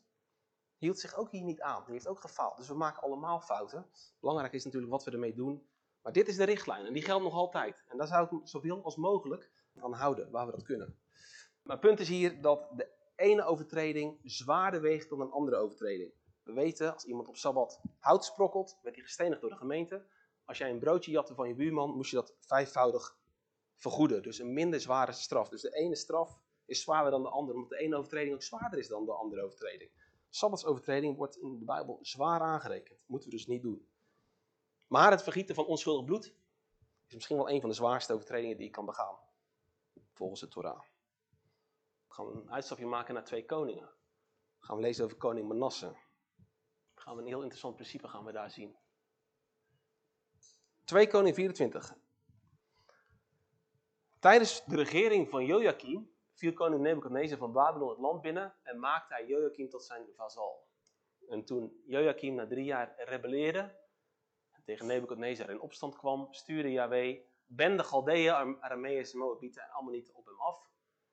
hield zich ook hier niet aan. Die heeft ook gefaald. Dus we maken allemaal fouten. Belangrijk is natuurlijk wat we ermee doen. Maar dit is de richtlijn en die geldt nog altijd. En daar zou ik zoveel als mogelijk van houden, waar we dat kunnen. Maar het punt is hier dat de ene overtreding zwaarder weegt dan een andere overtreding. We weten, als iemand op Sabbat hout sprokkelt, werd hij gestenigd door de gemeente. Als jij een broodje jatte van je buurman, moest je dat vijfvoudig vergoeden. Dus een minder zware straf. Dus de ene straf is zwaarder dan de andere, omdat de ene overtreding ook zwaarder is dan de andere overtreding. Sabbatsovertreding wordt in de Bijbel zwaar aangerekend. Moeten we dus niet doen. Maar het vergieten van onschuldig bloed is misschien wel een van de zwaarste overtredingen die je kan begaan. Volgens de Torah. We gaan een uitstapje maken naar twee koningen. Gaan we lezen over koning Manasse. Gaan we een heel interessant principe gaan we daar zien. 2 koning 24. Tijdens de regering van Joachim viel koning Nebuchadnezzar van Babylon het land binnen en maakte hij Joachim tot zijn vazal. En toen Joachim na drie jaar rebelleerde en tegen Nebuchadnezzar in opstand kwam, stuurde Yahweh bende Galdeeën, Arameërs, Moabieten en Ammonieten op hem af,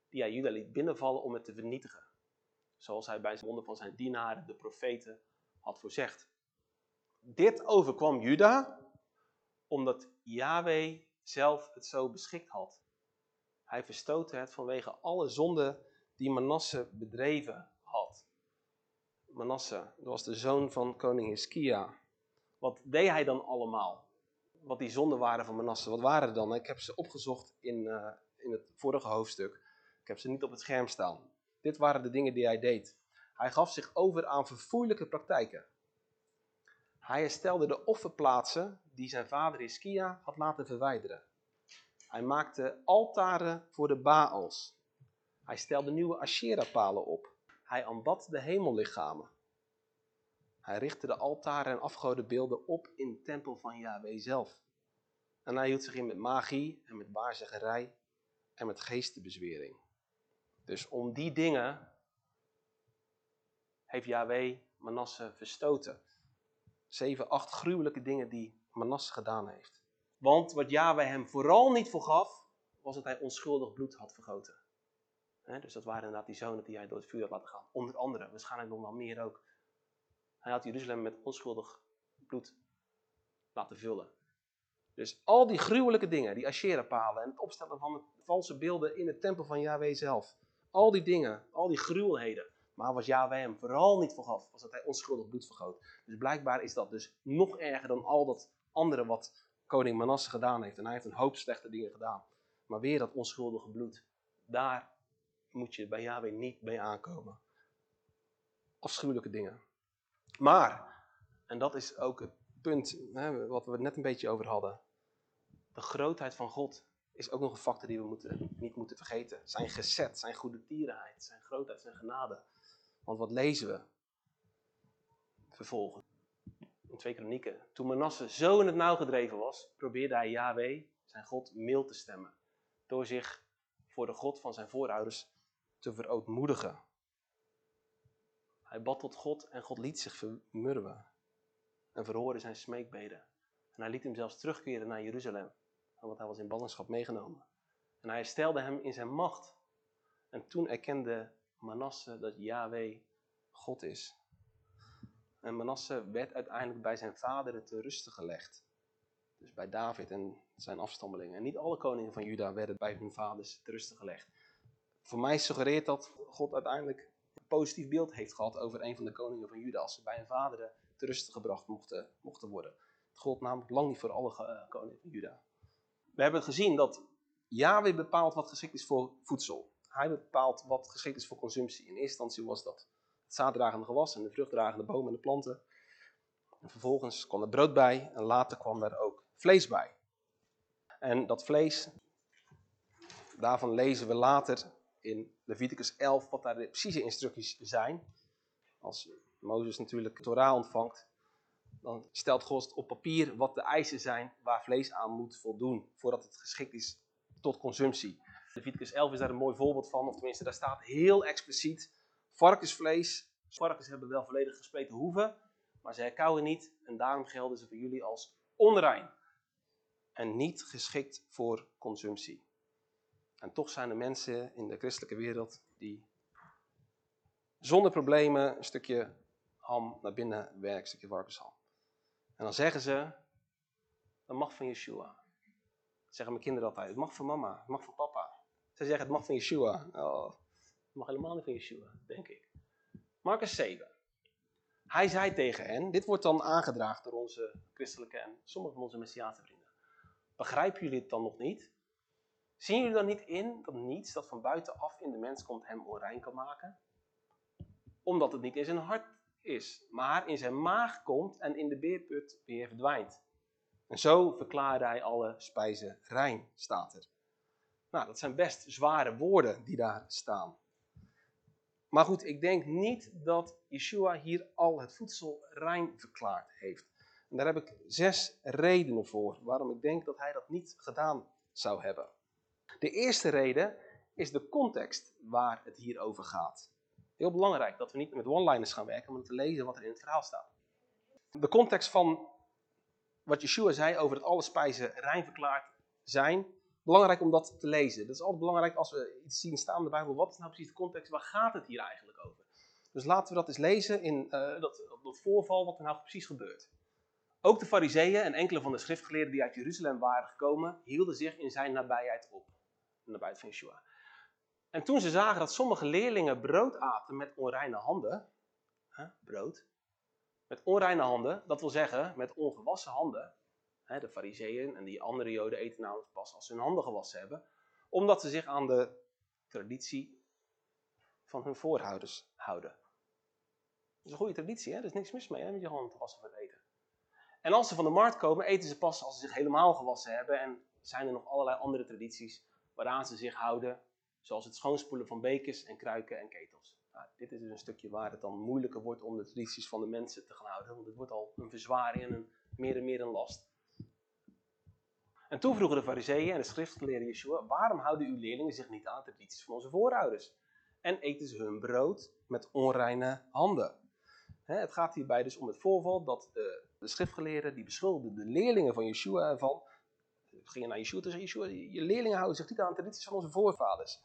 die hij Juda liet binnenvallen om het te vernietigen. Zoals hij bij zijn monden van zijn dienaren, de profeten, had voorzegd. Dit overkwam Juda, omdat Yahweh zelf het zo beschikt had. Hij verstootte het vanwege alle zonden die Manasse bedreven had. Manasse, was de zoon van koning Hiskia. Wat deed hij dan allemaal? Wat die zonden waren van Manasse, wat waren er dan? Ik heb ze opgezocht in, uh, in het vorige hoofdstuk. Ik heb ze niet op het scherm staan. Dit waren de dingen die hij deed. Hij gaf zich over aan verfoeilijke praktijken. Hij herstelde de offerplaatsen die zijn vader Hiskia had laten verwijderen. Hij maakte altaren voor de Baals. Hij stelde nieuwe Asherah-palen op. Hij aanbad de hemellichamen. Hij richtte de altaren en afgodenbeelden op in de tempel van Yahweh zelf. En hij hield zich in met magie en met waarzeggerij en met geestenbezwering. Dus om die dingen heeft Yahweh Manasse verstoten. Zeven, acht gruwelijke dingen die Manasse gedaan heeft. Want wat Yahweh hem vooral niet vergaf, was dat hij onschuldig bloed had vergoten. dus dat waren inderdaad die zonen die hij door het vuur had laten gaan. Onder andere, waarschijnlijk nog wel meer ook. Hij had Jeruzalem met onschuldig bloed laten vullen. Dus al die gruwelijke dingen, die Asherah-palen en het opstellen van valse beelden in de tempel van Yahweh zelf. Al die dingen, al die gruwelheden. Maar wat Yahweh hem vooral niet vergaf, was dat hij onschuldig bloed vergoot. Dus blijkbaar is dat dus nog erger dan al dat andere wat koning Manasse gedaan heeft. En hij heeft een hoop slechte dingen gedaan. Maar weer dat onschuldige bloed. Daar moet je bij Yahweh niet mee aankomen. Afschuwelijke dingen. Maar, en dat is ook het punt hè, wat we net een beetje over hadden. De grootheid van God is ook nog een factor die we moeten, niet moeten vergeten. Zijn gezet, zijn goede tierenheid, zijn grootheid, zijn genade. Want wat lezen we? Vervolgens in 2 Kronieken. Toen Manasse zo in het nauw gedreven was, probeerde hij Yahweh, zijn God, mild te stemmen. Door zich voor de God van zijn voorouders te verootmoedigen. Hij bad tot God en God liet zich vermurwen. En verhoorde zijn smeekbeden. En hij liet hem zelfs terugkeren naar Jeruzalem. Want hij was in ballingschap meegenomen. En hij stelde hem in zijn macht. En toen erkende Manasse dat Yahweh God is. En Manasse werd uiteindelijk bij zijn vader te rusten gelegd. Dus bij David en zijn afstammelingen. En niet alle koningen van Juda werden bij hun vaders te rusten gelegd. Voor mij suggereert dat God uiteindelijk een positief beeld heeft gehad over een van de koningen van Juda. Als ze bij hun vader te rusten gebracht mochten, mochten worden. Het gold namelijk lang niet voor alle uh, koningen van Juda. We hebben gezien dat Yahweh bepaalt wat geschikt is voor voedsel. Hij bepaalt wat geschikt is voor consumptie. In eerste instantie was dat het zaaddragende gewas en de vruchtdragende bomen en de planten. En vervolgens kwam er brood bij en later kwam er ook vlees bij. En dat vlees, daarvan lezen we later in Leviticus 11 wat daar de precieze instructies zijn. Als Mozes natuurlijk Torah ontvangt, dan stelt God op papier wat de eisen zijn waar vlees aan moet voldoen, voordat het geschikt is tot consumptie. Leviticus 11 is daar een mooi voorbeeld van, of tenminste daar staat heel expliciet, varkensvlees, varkens hebben wel volledig gespleten hoeven, maar ze herkauwen niet en daarom gelden ze voor jullie als onrein en niet geschikt voor consumptie. En toch zijn er mensen in de christelijke wereld die zonder problemen een stukje ham naar binnen werken, een stukje varkensham. En dan zeggen ze, dat mag van Yeshua. Zeggen mijn kinderen altijd, het mag van mama, het mag van papa. Ze zeggen, het mag van Yeshua. Oh, het mag helemaal niet van Yeshua, denk ik. Marcus 7. Hij zei tegen hen, dit wordt dan aangedragen door onze christelijke en sommige van onze Messiaanse vrienden. Begrijpen jullie het dan nog niet? Zien jullie dan niet in dat niets dat van buitenaf in de mens komt hem onrein kan maken? Omdat het niet in zijn hart is, maar in zijn maag komt en in de beerput weer verdwijnt. En zo verklaarde hij alle spijzen rein, staat er. Nou, dat zijn best zware woorden die daar staan. Maar goed, ik denk niet dat Yeshua hier al het voedsel rein verklaard heeft. En daar heb ik zes redenen voor waarom ik denk dat hij dat niet gedaan zou hebben. De eerste reden is de context waar het hier over gaat. Heel belangrijk dat we niet met one-liners gaan werken, maar te lezen wat er in het verhaal staat. De context van wat Yeshua zei over dat alle spijzen rein verklaard zijn, belangrijk om dat te lezen. Dat is altijd belangrijk als we iets zien staan in de Bijbel. Wat is nou precies de context? Waar gaat het hier eigenlijk over? Dus laten we dat eens lezen in uh, dat, dat voorval, wat er nou precies gebeurt. Ook de fariseeën en enkele van de schriftgeleerden die uit Jeruzalem waren gekomen, hielden zich in zijn nabijheid op. Nabijheid van Yeshua. En toen ze zagen dat sommige leerlingen brood aten met onreine handen, hè, brood, met onreine handen, dat wil zeggen met ongewassen handen, de fariseeën en die andere joden eten namelijk pas als ze hun handen gewassen hebben, omdat ze zich aan de traditie van hun voorouders houden. Dat is een goede traditie, hè? er is niks mis mee hè, met je handen te wassen het eten. En als ze van de markt komen, eten ze pas als ze zich helemaal gewassen hebben en zijn er nog allerlei andere tradities waaraan ze zich houden Zoals het schoonspoelen van bekers en kruiken en ketels. Nou, dit is dus een stukje waar het dan moeilijker wordt om de tradities van de mensen te gaan houden. Want het wordt al een verzwaring en een, meer en meer een last. En toen vroegen de fariseeën en de schriftgeleerden Yeshua, waarom houden uw leerlingen zich niet aan de tradities van onze voorouders? En eten ze hun brood met onreine handen? het gaat hierbij dus om het voorval dat de, de schriftgeleerden, die beschuldigden de leerlingen van Yeshua ervan, gingen naar Yeshua te zeggen, Yeshua, je leerlingen houden zich niet aan de tradities van onze voorvaders.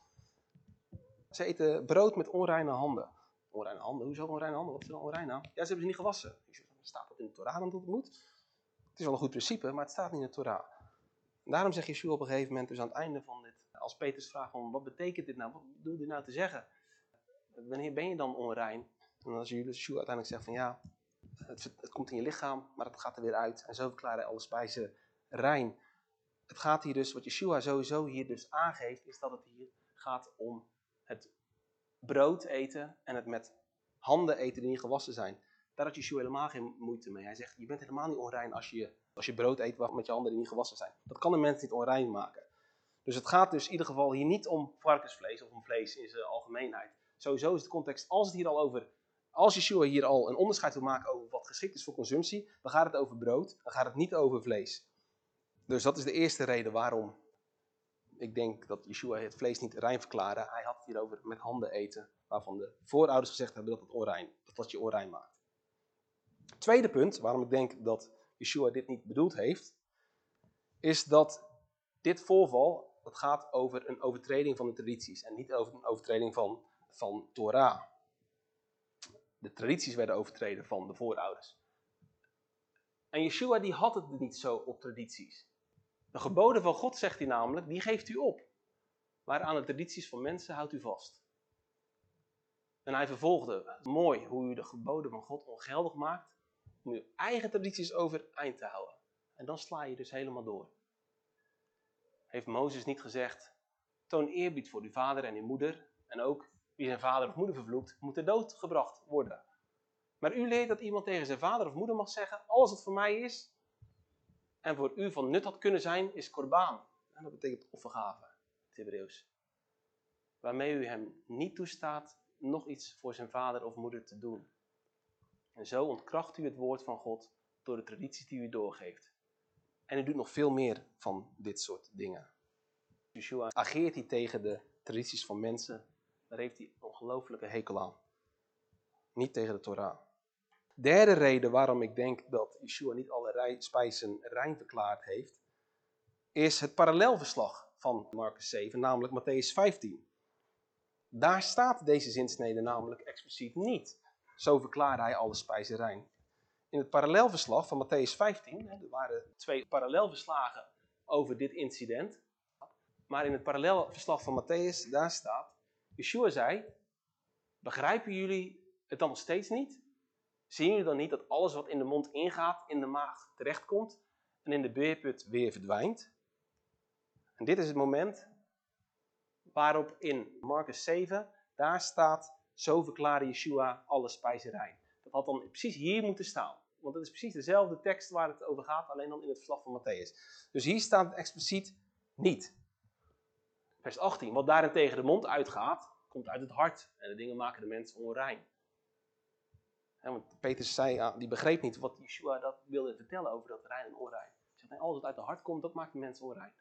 Ze eten brood met onreine handen. Onreine handen? Hoezo onreine handen? Wat is er dan onrein aan? Ja, ze hebben ze niet gewassen. Staat dat in de Torah dan dat het moet? Het is wel een goed principe, maar het staat niet in de Torah. Daarom zegt Yeshua op een gegeven moment, dus aan het einde van dit, als Petrus vraagt van, wat betekent dit nou? Wat bedoel je nou te zeggen? Wanneer ben je dan onrein? En als Yeshua uiteindelijk zegt van, ja, het, het komt in je lichaam, maar het gaat er weer uit. En zo verklaart hij alle spijzen rein. Het gaat hier dus, wat Yeshua sowieso hier dus aangeeft, is dat het hier gaat om het brood eten en het met handen eten die niet gewassen zijn. Daar had Yeshua helemaal geen moeite mee. Hij zegt, je bent helemaal niet onrein als je, als je brood eet met je handen die niet gewassen zijn. Dat kan een mens niet onrein maken. Dus het gaat dus in ieder geval hier niet om varkensvlees of om vlees in zijn algemeenheid. Sowieso is de context, als het hier al over, als Yeshua hier al een onderscheid wil maken over wat geschikt is voor consumptie, dan gaat het over brood, dan gaat het niet over vlees. Dus dat is de eerste reden waarom ik denk dat Yeshua het vlees niet rein verklaren. Hij had het hierover met handen eten, waarvan de voorouders gezegd hebben dat het onrein, dat dat je onrein maakt. Tweede punt, waarom ik denk dat Yeshua dit niet bedoeld heeft, is dat dit voorval, het gaat over een overtreding van de tradities en niet over een overtreding van, van Torah. De tradities werden overtreden van de voorouders. En Yeshua die had het niet zo op tradities. De geboden van God, zegt hij namelijk, die geeft u op. Maar aan de tradities van mensen houdt u vast. En hij vervolgde, mooi hoe u de geboden van God ongeldig maakt, om uw eigen tradities overeind te houden. En dan sla je dus helemaal door. Heeft Mozes niet gezegd, toon eerbied voor uw vader en uw moeder, en ook wie zijn vader of moeder vervloekt, moet ter dood gebracht worden. Maar u leert dat iemand tegen zijn vader of moeder mag zeggen, alles wat voor mij is, en voor u van nut had kunnen zijn, is korbaan. En dat betekent offergave, het Hebreeuws. Waarmee u hem niet toestaat nog iets voor zijn vader of moeder te doen. En zo ontkracht u het woord van God door de tradities die u doorgeeft. En u doet nog veel meer van dit soort dingen. Yeshua ageert hij tegen de tradities van mensen. Daar heeft hij een ongelooflijke hekel aan. Niet tegen de Torah. Derde reden waarom ik denk dat Yeshua niet alle spijzen rein verklaard heeft, is het parallelverslag van Marcus 7, namelijk Matthäus 15. Daar staat deze zinsnede namelijk expliciet niet. Zo verklaarde hij alle spijzen rein. In het parallelverslag van Matthäus 15, er waren twee parallelverslagen over dit incident. Maar in het parallelverslag van Matthäus, daar staat, Yeshua zei, begrijpen jullie het dan nog steeds niet? Zien jullie dan niet dat alles wat in de mond ingaat, in de maag terechtkomt en in de beerput weer verdwijnt? En dit is het moment waarop in Marcus 7, daar staat, zo verklaarde Yeshua alle spijzerij. Dat had dan precies hier moeten staan. Want het is precies dezelfde tekst waar het over gaat, alleen dan in het verslag van Matthäus. Dus hier staat het expliciet niet. Vers 18, wat daarentegen de mond uitgaat, komt uit het hart. En de dingen maken de mensen onrein. want Petrus zei, die begreep niet wat Yeshua dat wilde vertellen over dat rein en onrein. Hij zegt, nee, alles wat uit het hart komt, dat maakt de mensen onrein.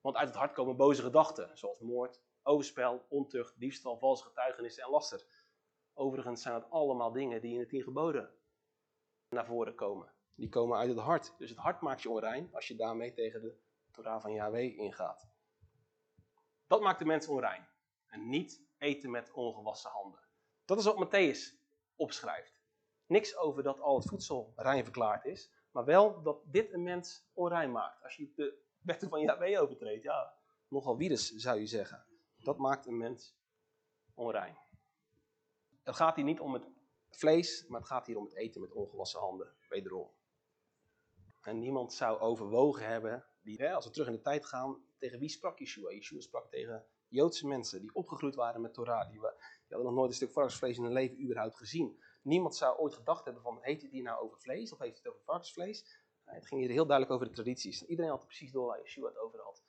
Want uit het hart komen boze gedachten, zoals moord, overspel, ontucht, diefstal, valse getuigenissen en laster. Overigens zijn dat allemaal dingen die in de tien geboden naar voren komen. Die komen uit het hart. Dus het hart maakt je onrein als je daarmee tegen de Torah van Yahweh ingaat. Dat maakt de mens onrein. En niet eten met ongewassen handen. Dat is wat Matthäus opschrijft. Niks over dat al het voedsel rein verklaard is, maar wel dat dit een mens onrein maakt. Als je de wetten van Yahweh overtreedt, ja, nogal virus zou je zeggen. Dat maakt een mens onrein. Het gaat hier niet om het vlees, maar het gaat hier om het eten met ongewassen handen, wederom. En niemand zou overwogen hebben, die, hè, als we terug in de tijd gaan, tegen wie sprak Yeshua? Yeshua sprak tegen Joodse mensen die opgegroeid waren met Torah. Die, die hadden nog nooit een stuk varkensvlees in hun leven überhaupt gezien. Niemand zou ooit gedacht hebben van, heeft het hier nou over vlees of heeft het over varkensvlees? Het ging hier heel duidelijk over de tradities. Iedereen had precies door waar Yeshua het over had.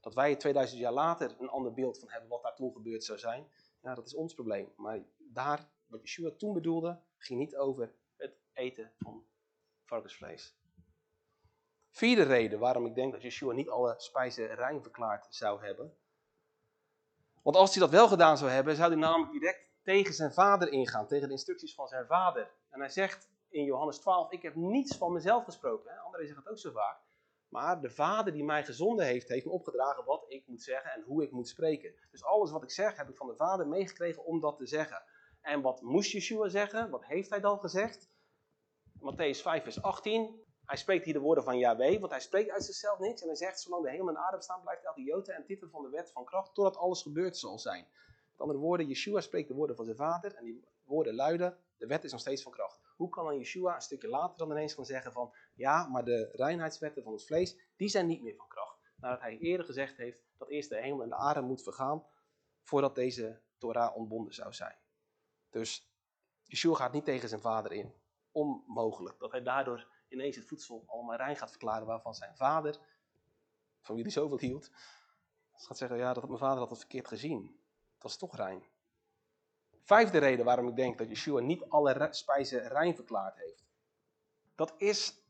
Dat wij 2000 jaar later een ander beeld van hebben wat daar toen gebeurd zou zijn, ja, dat is ons probleem. Maar daar, wat Yeshua toen bedoelde, ging niet over het eten van varkensvlees. Vierde reden waarom ik denk dat Yeshua niet alle spijzen rein verklaard zou hebben. Want als hij dat wel gedaan zou hebben, zou hij namelijk direct tegen zijn vader ingaan, tegen de instructies van zijn vader. En hij zegt in Johannes 12, ik heb niets van mezelf gesproken. André zegt het ook zo vaak. Maar de vader die mij gezonden heeft, heeft me opgedragen wat ik moet zeggen en hoe ik moet spreken. Dus alles wat ik zeg, heb ik van de vader meegekregen om dat te zeggen. En wat moest Yeshua zeggen? Wat heeft hij dan gezegd? Matthäus 5 vers 18. Hij spreekt hier de woorden van Yahweh, want hij spreekt uit zichzelf niks. En hij zegt, zolang de hemel en de aarde bestaan, blijft elke jote en titel van de wet van kracht, totdat alles gebeurd zal zijn. Met andere woorden, Yeshua spreekt de woorden van zijn vader en die woorden luiden, de wet is nog steeds van kracht. Hoe kan dan Yeshua een stukje later dan ineens gaan zeggen van, ja, maar de reinheidswetten van het vlees, die zijn niet meer van kracht. Nadat hij eerder gezegd heeft dat eerst de hemel en de aarde moet vergaan, voordat deze Torah ontbonden zou zijn. Dus Yeshua gaat niet tegen zijn vader in. Onmogelijk. Dat hij daardoor ineens het voedsel allemaal rein gaat verklaren waarvan zijn vader, van wie hij zoveel hield, gaat zeggen, ja, dat had mijn vader had het verkeerd gezien. Dat is toch rein. Vijfde reden waarom ik denk dat Yeshua niet alle spijzen rein verklaard heeft. Dat is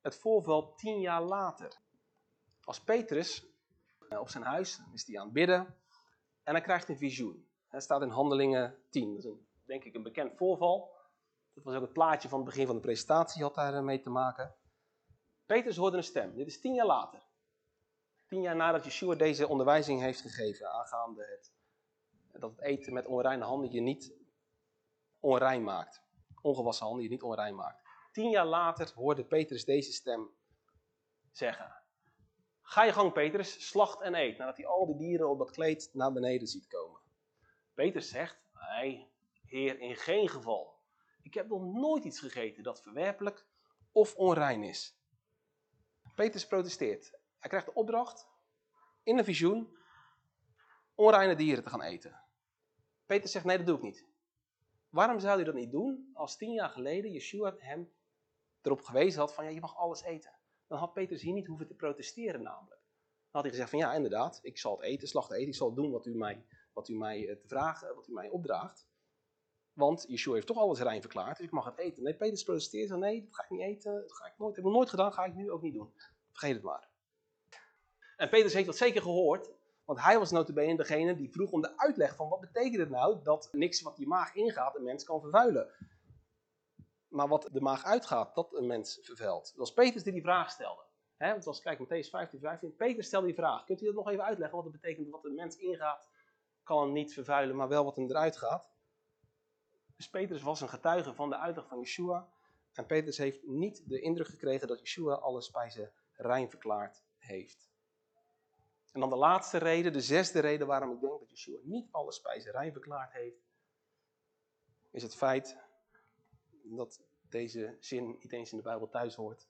het voorval tien jaar later. Als Petrus eh, op zijn huis, is hij aan het bidden en hij krijgt een visioen. Hij staat in Handelingen 10. Dat is denk ik een bekend voorval. Dat was ook het plaatje van het begin van de presentatie, had daar mee te maken. Petrus hoorde een stem. Dit is tien jaar later. Tien jaar nadat Yeshua deze onderwijzing heeft gegeven aangaande het, dat het eten met onreine handen je niet onrein maakt. Ongewassen handen je niet onrein maakt. Tien jaar later hoorde Petrus deze stem zeggen. Ga je gang Petrus, slacht en eet, nadat hij al die dieren op dat kleed naar beneden ziet komen. Petrus zegt, heer, in geen geval. Ik heb nog nooit iets gegeten dat verwerpelijk of onrein is. Petrus protesteert. Hij krijgt de opdracht in een visioen onreine dieren te gaan eten. Petrus zegt, nee dat doe ik niet. Waarom zou hij dat niet doen als tien jaar geleden Yeshua hem erop gewezen had van ja, je mag alles eten. Dan had Petrus hier niet hoeven te protesteren namelijk. Dan had hij gezegd van ja, inderdaad, ik zal het eten, slachten eten, ik zal doen wat u mij, wat u mij eh, te vragen, wat u mij opdraagt. Want Yeshua heeft toch alles rein verklaard, dus ik mag het eten. Nee, Petrus protesteert zo, nee, dat ga ik niet eten, dat ga ik nooit. Heb ik nooit gedaan, ga ik nu ook niet doen. Vergeet het maar. En Petrus heeft dat zeker gehoord, want hij was notabene degene die vroeg om de uitleg van wat betekent het nou dat niks wat die maag ingaat een mens kan vervuilen. Maar wat de maag uitgaat, dat een mens vervuilt. Dat was Petrus die die vraag stelde. He, want als kijk, Matthäus 15, 15. Petrus stelde die vraag. Kunt u dat nog even uitleggen wat het betekent wat een mens ingaat, kan hem niet vervuilen, maar wel wat hem eruit gaat? Dus Petrus was een getuige van de uitleg van Yeshua. En Petrus heeft niet de indruk gekregen dat Yeshua alle spijzen rein verklaard heeft. En dan de laatste reden, de zesde reden waarom ik denk dat Yeshua niet alle spijzen rein verklaard heeft, is het feit dat deze zin niet eens in de Bijbel thuis hoort.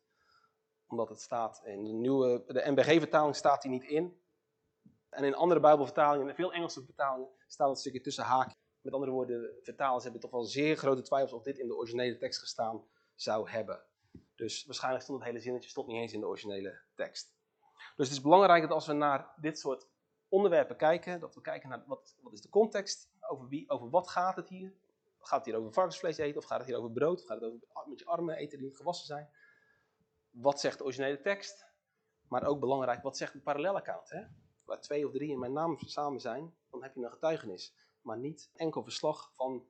Omdat het staat in de nieuwe, de NBG-vertaling staat hij niet in. En in andere Bijbelvertalingen, in veel Engelse vertalingen, staat het stukje tussen haakjes. Met andere woorden, vertalers hebben toch wel zeer grote twijfels of dit in de originele tekst gestaan zou hebben. Dus waarschijnlijk stond het hele zinnetje stond niet eens in de originele tekst. Dus het is belangrijk dat als we naar dit soort onderwerpen kijken, dat we kijken naar wat, wat is de context, over, wie, over wat gaat het hier. Gaat het hier over varkensvlees eten, of gaat het hier over brood, of gaat het over met je armen eten die niet gewassen zijn? Wat zegt de originele tekst? Maar ook belangrijk, wat zegt de parallelaccount? Waar twee of drie in mijn naam samen zijn, dan heb je een getuigenis. Maar niet enkel verslag van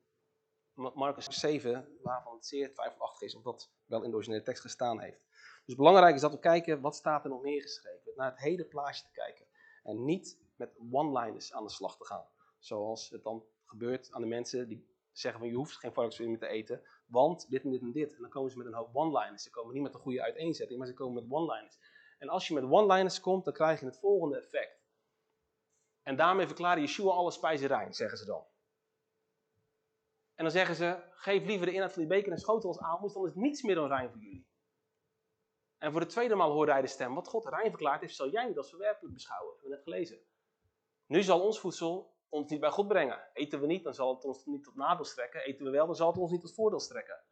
Marcus 7, waarvan het zeer twijfelachtig is of dat wel in de originele tekst gestaan heeft. Dus belangrijk is dat we kijken, wat staat er nog meer geschreven? Naar het hele plaatje te kijken. En niet met one-liners aan de slag te gaan. Zoals het dan gebeurt aan de mensen die zeggen van je hoeft geen varkensvlees meer te eten, want dit en dit en dit. En dan komen ze met een hoop one-liners. Ze komen niet met een goede uiteenzetting, maar ze komen met one-liners. En als je met one-liners komt, dan krijg je het volgende effect. En daarmee verklaren Yeshua alle spijzen rein, zeggen ze dan. En dan zeggen ze, geef liever de inhoud van die beker en schotel als aalmoes, dan is niets meer dan rein voor jullie. En voor de tweede maal hoorde hij de stem, wat God rein verklaard heeft, zal jij niet als verwerpelijk beschouwen. We hebben net gelezen. Nu zal ons voedsel ons niet bij God brengen. Eten we niet, dan zal het ons niet tot nadeel strekken. Eten we wel, dan zal het ons niet tot voordeel strekken.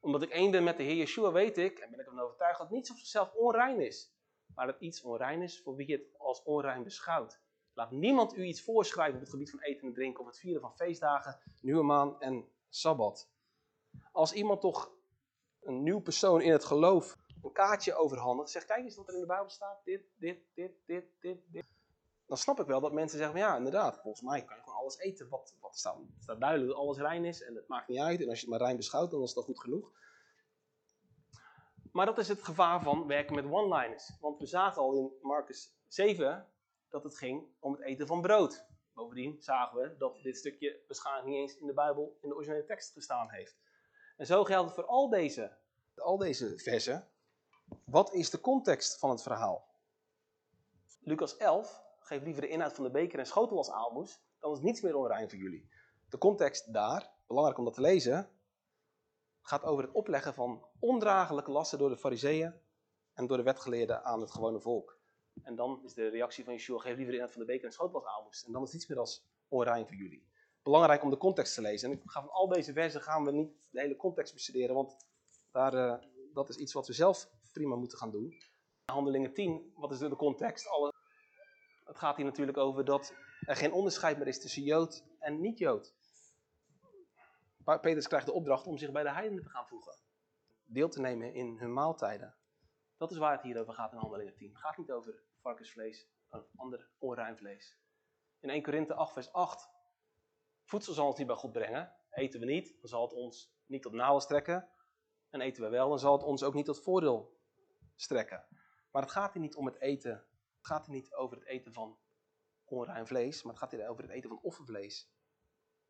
Omdat ik één ben met de Heer Yeshua, weet ik, en ben ik ervan overtuigd, dat niets op zichzelf onrein is. Maar dat iets onrein is voor wie het als onrein beschouwt. Laat niemand u iets voorschrijven op het gebied van eten en drinken, of het vieren van feestdagen, nieuwe maan en sabbat. Als iemand toch een nieuw persoon in het geloof een kaartje overhandigt, zegt kijk eens wat er in de Bijbel staat, dit, dit, dit, dit, dit, dit. Dan snap ik wel dat mensen zeggen, ja inderdaad, volgens mij kan je gewoon alles eten wat, wat staat. Het staat duidelijk dat alles rein is en het maakt niet uit. En als je het maar rein beschouwt, dan is dat goed genoeg. Maar dat is het gevaar van werken met one-liners. Want we zagen al in Marcus 7 dat het ging om het eten van brood. Bovendien zagen we dat dit stukje waarschijnlijk niet eens in de Bijbel in de originele tekst gestaan heeft. En zo geldt het voor al deze, al deze versen. Wat is de context van het verhaal? Lucas 11 geeft liever de inhoud van de beker en schotel als aalmoes, dan is niets meer onrein voor jullie. De context daar, belangrijk om dat te lezen, gaat over het opleggen van ondraaglijke lasten door de fariseeën en door de wetgeleerden aan het gewone volk. En dan is de reactie van Yeshua, geef liever inhoud van de beker en schotel als aalmoes. En dan is niets meer als onrein voor jullie. Belangrijk om de context te lezen. En ik ga van al deze versen gaan we niet de hele context bestuderen, want daar, uh, dat is iets wat we zelf prima moeten gaan doen. Handelingen 10, wat is de context? Alle... Het gaat hier natuurlijk over dat er geen onderscheid meer is tussen Jood en niet-Jood. Petrus krijgt de opdracht om zich bij de heidenen te gaan voegen. Deel te nemen in hun maaltijden. Dat is waar het hier over gaat in Handelingen 10. Het gaat niet over varkensvlees of ander onrein vlees. In 1 Korinthe 8 vers 8. Voedsel zal ons niet bij God brengen. Eten we niet, dan zal het ons niet tot nadeel strekken. En eten we wel, dan zal het ons ook niet tot voordeel strekken. Maar het gaat hier niet om het eten. Het gaat hier niet over het eten van onrein vlees, maar het gaat hier over het eten van offervlees.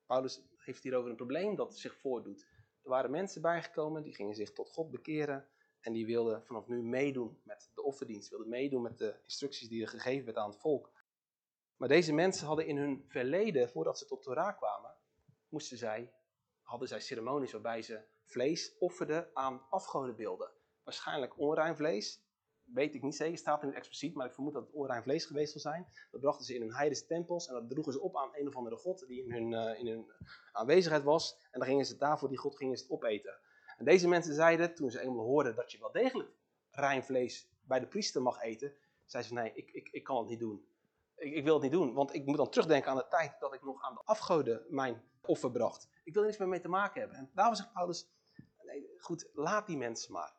Paulus heeft hier over een probleem dat zich voordoet. Er waren mensen bijgekomen, die gingen zich tot God bekeren en die wilden vanaf nu meedoen met de offerdienst, wilden meedoen met de instructies die er gegeven werden aan het volk. Maar deze mensen hadden in hun verleden, voordat ze tot Torah kwamen, moesten zij, hadden zij ceremonies waarbij ze vlees offerden aan afgodenbeelden waarschijnlijk onrein vlees. Weet ik niet zeker, staat er niet expliciet, maar ik vermoed dat het onrein vlees geweest zal zijn. Dat brachten ze in hun heidense tempels en dat droegen ze op aan een of andere god die in hun, uh, in hun aanwezigheid was. En dan gingen ze daarvoor die god gingen ze het opeten. En deze mensen zeiden, toen ze eenmaal hoorden dat je wel degelijk rein vlees bij de priester mag eten, zeiden ze nee, ik, ik, ik kan het niet doen. ik, ik wil het niet doen, want ik moet dan terugdenken aan de tijd dat ik nog aan de afgoden mijn offer bracht. Ik wil er niks meer mee te maken hebben. En daarom zegt Paulus, nee, goed, laat die mensen maar.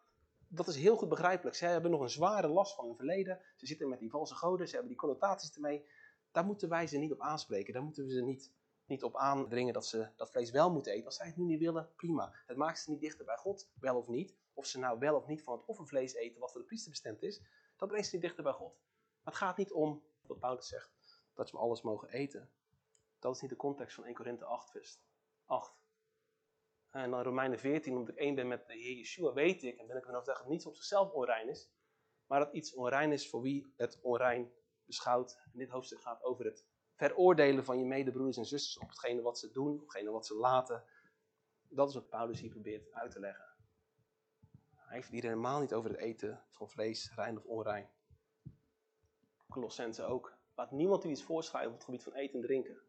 Dat is heel goed begrijpelijk. Zij hebben nog een zware last van hun verleden. Ze zitten met die valse goden, ze hebben die connotaties ermee. Daar moeten wij ze niet op aanspreken. Daar moeten we ze niet, niet op aandringen dat ze dat vlees wel moeten eten. Als zij het nu niet willen, prima. Het maakt ze niet dichter bij God, wel of niet. Of ze nou wel of niet van het offervlees eten wat voor de priester bestemd is, dat brengt ze niet dichter bij God. Maar het gaat niet om, wat Paulus zegt, dat ze alles mogen eten. Dat is niet de context van 1 Korinthe 8, vers 8. En dan Romeinen 14, omdat ik één ben met de Heer Yeshua, weet ik en ben ik ervan overtuigd dat niets op zichzelf onrein is, maar dat iets onrein is voor wie het onrein beschouwt. En dit hoofdstuk gaat over het veroordelen van je medebroeders en zusters op hetgene wat ze doen, op hetgene wat ze laten. Dat is wat Paulus hier probeert uit te leggen. Hij heeft hier helemaal niet over het eten van vlees, rein of onrein. Colossense ook. Laat niemand u iets voorschrijven op het gebied van eten en drinken.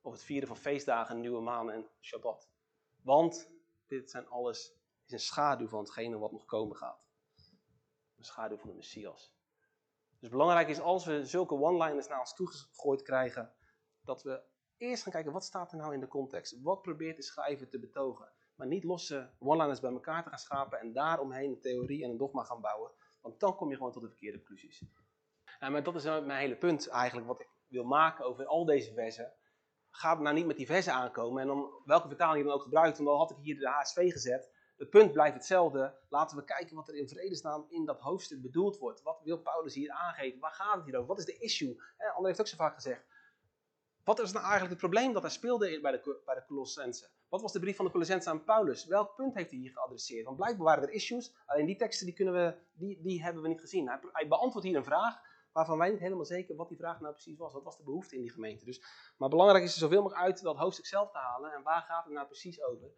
Of het vieren van feestdagen, nieuwe maan en Shabbat. Want dit zijn alles is een schaduw van hetgene wat nog komen gaat. Een schaduw van de Messias. Dus belangrijk is als we zulke one-liners naar ons toegegooid krijgen, dat we eerst gaan kijken wat staat er nou in de context. Wat probeert de schrijver te betogen. Maar niet losse one-liners bij elkaar te gaan schapen en daaromheen een theorie en een dogma gaan bouwen. Want dan kom je gewoon tot de verkeerde conclusies. En dat is mijn hele punt eigenlijk, wat ik wil maken over al deze versen. Ga nou niet met die versen aankomen en dan welke vertaling je dan ook gebruikt, want dan had ik hier de HSV gezet. Het punt blijft hetzelfde. Laten we kijken wat er in vredesnaam in dat hoofdstuk bedoeld wordt. Wat wil Paulus hier aangeven? Waar gaat het hier over? Wat is de issue? Eh, André heeft ook zo vaak gezegd. Wat is nou eigenlijk het probleem dat er speelde bij de, bij de Colossense? Wat was de brief van de Colossense aan Paulus? Welk punt heeft hij hier geadresseerd? Want blijkbaar waren er issues, alleen die teksten die kunnen we, die, die hebben we niet gezien. Hij, hij beantwoordt hier een vraag waarvan wij niet helemaal zeker wat die vraag nou precies was. Wat was de behoefte in die gemeente? Dus, maar belangrijk is er zoveel mogelijk uit dat hoofdstuk zelf te halen. En waar gaat het nou precies over?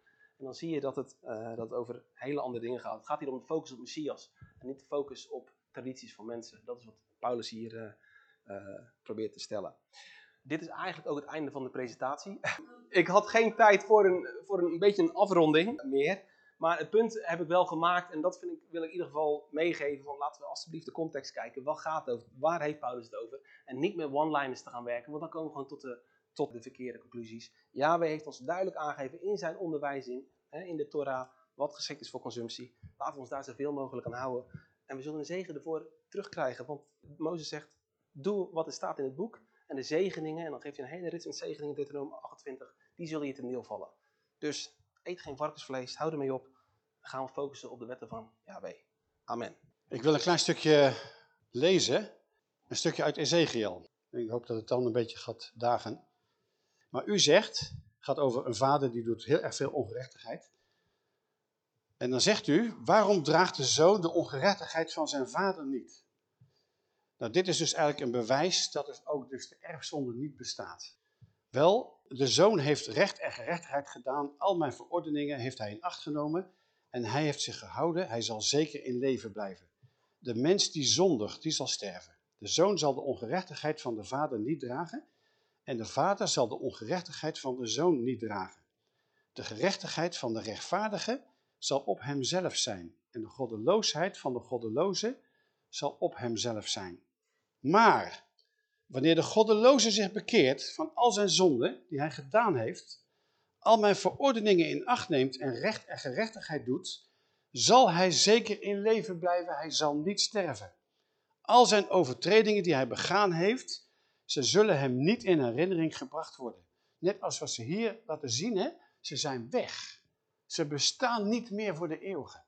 En dan zie je dat het, uh, dat het over hele andere dingen gaat. Het gaat hier om de focus op Messias. En niet de focus op tradities van mensen. Dat is wat Paulus hier uh, uh, probeert te stellen. Dit is eigenlijk ook het einde van de presentatie. (laughs) ik had geen tijd voor een, voor een, een beetje een afronding meer. Maar het punt heb ik wel gemaakt. En dat vind ik, wil ik in ieder geval meegeven. Van laten we alsjeblieft de context kijken. Wat gaat het over? Waar heeft Paulus het over? En niet met one-liners te gaan werken. Want dan komen we gewoon tot de tot de verkeerde conclusies. Yahweh heeft ons duidelijk aangegeven in zijn onderwijzing, in de Torah, wat geschikt is voor consumptie. Laten we ons daar zoveel mogelijk aan houden. En we zullen een zegen ervoor terugkrijgen. Want Mozes zegt, doe wat er staat in het boek. En de zegeningen, en dan geeft hij een hele rits met zegeningen in Deuteronomium 28, die zullen je ten deel vallen. Dus eet geen varkensvlees, hou ermee op. Dan gaan we focussen op de wetten van Yahweh. Amen. Ik wil een klein stukje lezen. Een stukje uit Ezekiel. Ik hoop dat het dan een beetje gaat dagen. Maar u zegt, gaat over een vader die doet heel erg veel ongerechtigheid. En dan zegt u, waarom draagt de zoon de ongerechtigheid van zijn vader niet? Nou, dit is dus eigenlijk een bewijs dat er ook dus de erfzonde niet bestaat. Wel, de zoon heeft recht en gerechtigheid gedaan, al mijn verordeningen heeft hij in acht genomen en hij heeft zich gehouden, hij zal zeker in leven blijven. De mens die zondigt, die zal sterven. De zoon zal de ongerechtigheid van de vader niet dragen en de vader zal de ongerechtigheid van de zoon niet dragen. De gerechtigheid van de rechtvaardige zal op hemzelf zijn. En de goddeloosheid van de goddeloze zal op hemzelf zijn. Maar, wanneer de goddeloze zich bekeert van al zijn zonden die hij gedaan heeft, al mijn verordeningen in acht neemt en recht en gerechtigheid doet, zal hij zeker in leven blijven, hij zal niet sterven. Al zijn overtredingen die hij begaan heeft, ze zullen hem niet in herinnering gebracht worden. Net als wat ze hier laten zien, hè? ze zijn weg. Ze bestaan niet meer voor de eeuwige.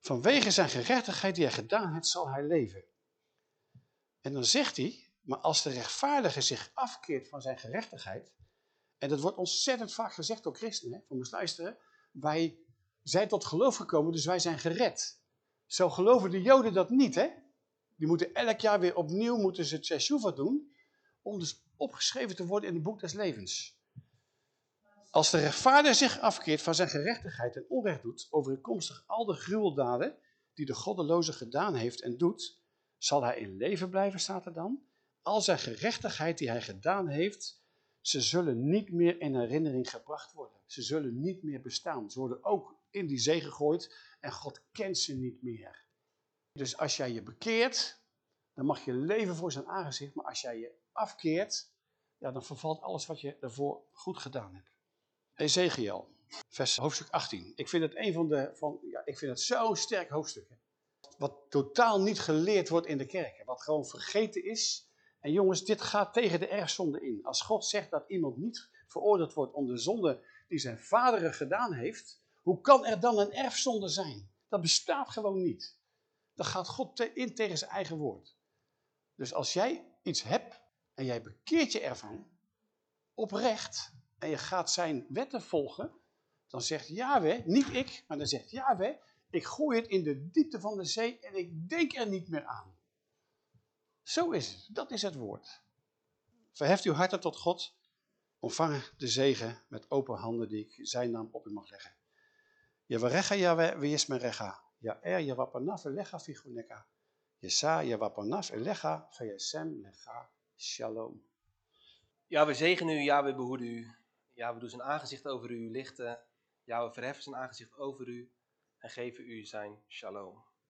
Vanwege zijn gerechtigheid die hij gedaan heeft, zal hij leven. En dan zegt hij, maar als de rechtvaardige zich afkeert van zijn gerechtigheid, en dat wordt ontzettend vaak gezegd door christenen, voor ons luisteren, wij zijn tot geloof gekomen, dus wij zijn gered. Zo geloven de joden dat niet, hè? Die moeten elk jaar weer opnieuw moeten ze Teshuvah doen, om dus opgeschreven te worden in het boek des levens. Als de rechtvaardige zich afkeert van zijn gerechtigheid en onrecht doet, overeenkomstig al de gruweldaden die de goddeloze gedaan heeft en doet, zal hij in leven blijven, staat er dan. Al zijn gerechtigheid die hij gedaan heeft, ze zullen niet meer in herinnering gebracht worden. Ze zullen niet meer bestaan. Ze worden ook in die zee gegooid en God kent ze niet meer. Dus als jij je bekeert, dan mag je leven voor zijn aangezicht. Maar als jij je afkeert, ja, dan vervalt alles wat je ervoor goed gedaan hebt. Ezekiel, vers hoofdstuk 18. Ik vind het een van de, van, ja, ik vind het zo'n sterk hoofdstuk. Hè. Wat totaal niet geleerd wordt in de kerk. Wat gewoon vergeten is. En jongens, dit gaat tegen de erfzonde in. Als God zegt dat iemand niet veroordeeld wordt om de zonde die zijn vader gedaan heeft. Hoe kan er dan een erfzonde zijn? Dat bestaat gewoon niet. Dan gaat God in tegen zijn eigen woord. Dus als jij iets hebt en jij bekeert je ervan, oprecht, en je gaat zijn wetten volgen, dan zegt Yahweh, niet ik, maar dan zegt Yahweh, ik gooi het in de diepte van de zee en ik denk er niet meer aan. Zo is het, dat is het woord. Verheft uw harten tot God, ontvang de zegen met open handen die ik zijn naam op u mag leggen. Yahweh, Yahweh, wie is mijn rega? Ja er, je wapanaf, lecha figuneka. Yesa, je wapanaf, lecha, vayesem, lecha, shalom. Ja, we zegenen u, ja, we behoeden u. Ja, we doen zijn aangezicht over u lichten. Ja, we verheffen zijn aangezicht over u en geven u zijn shalom.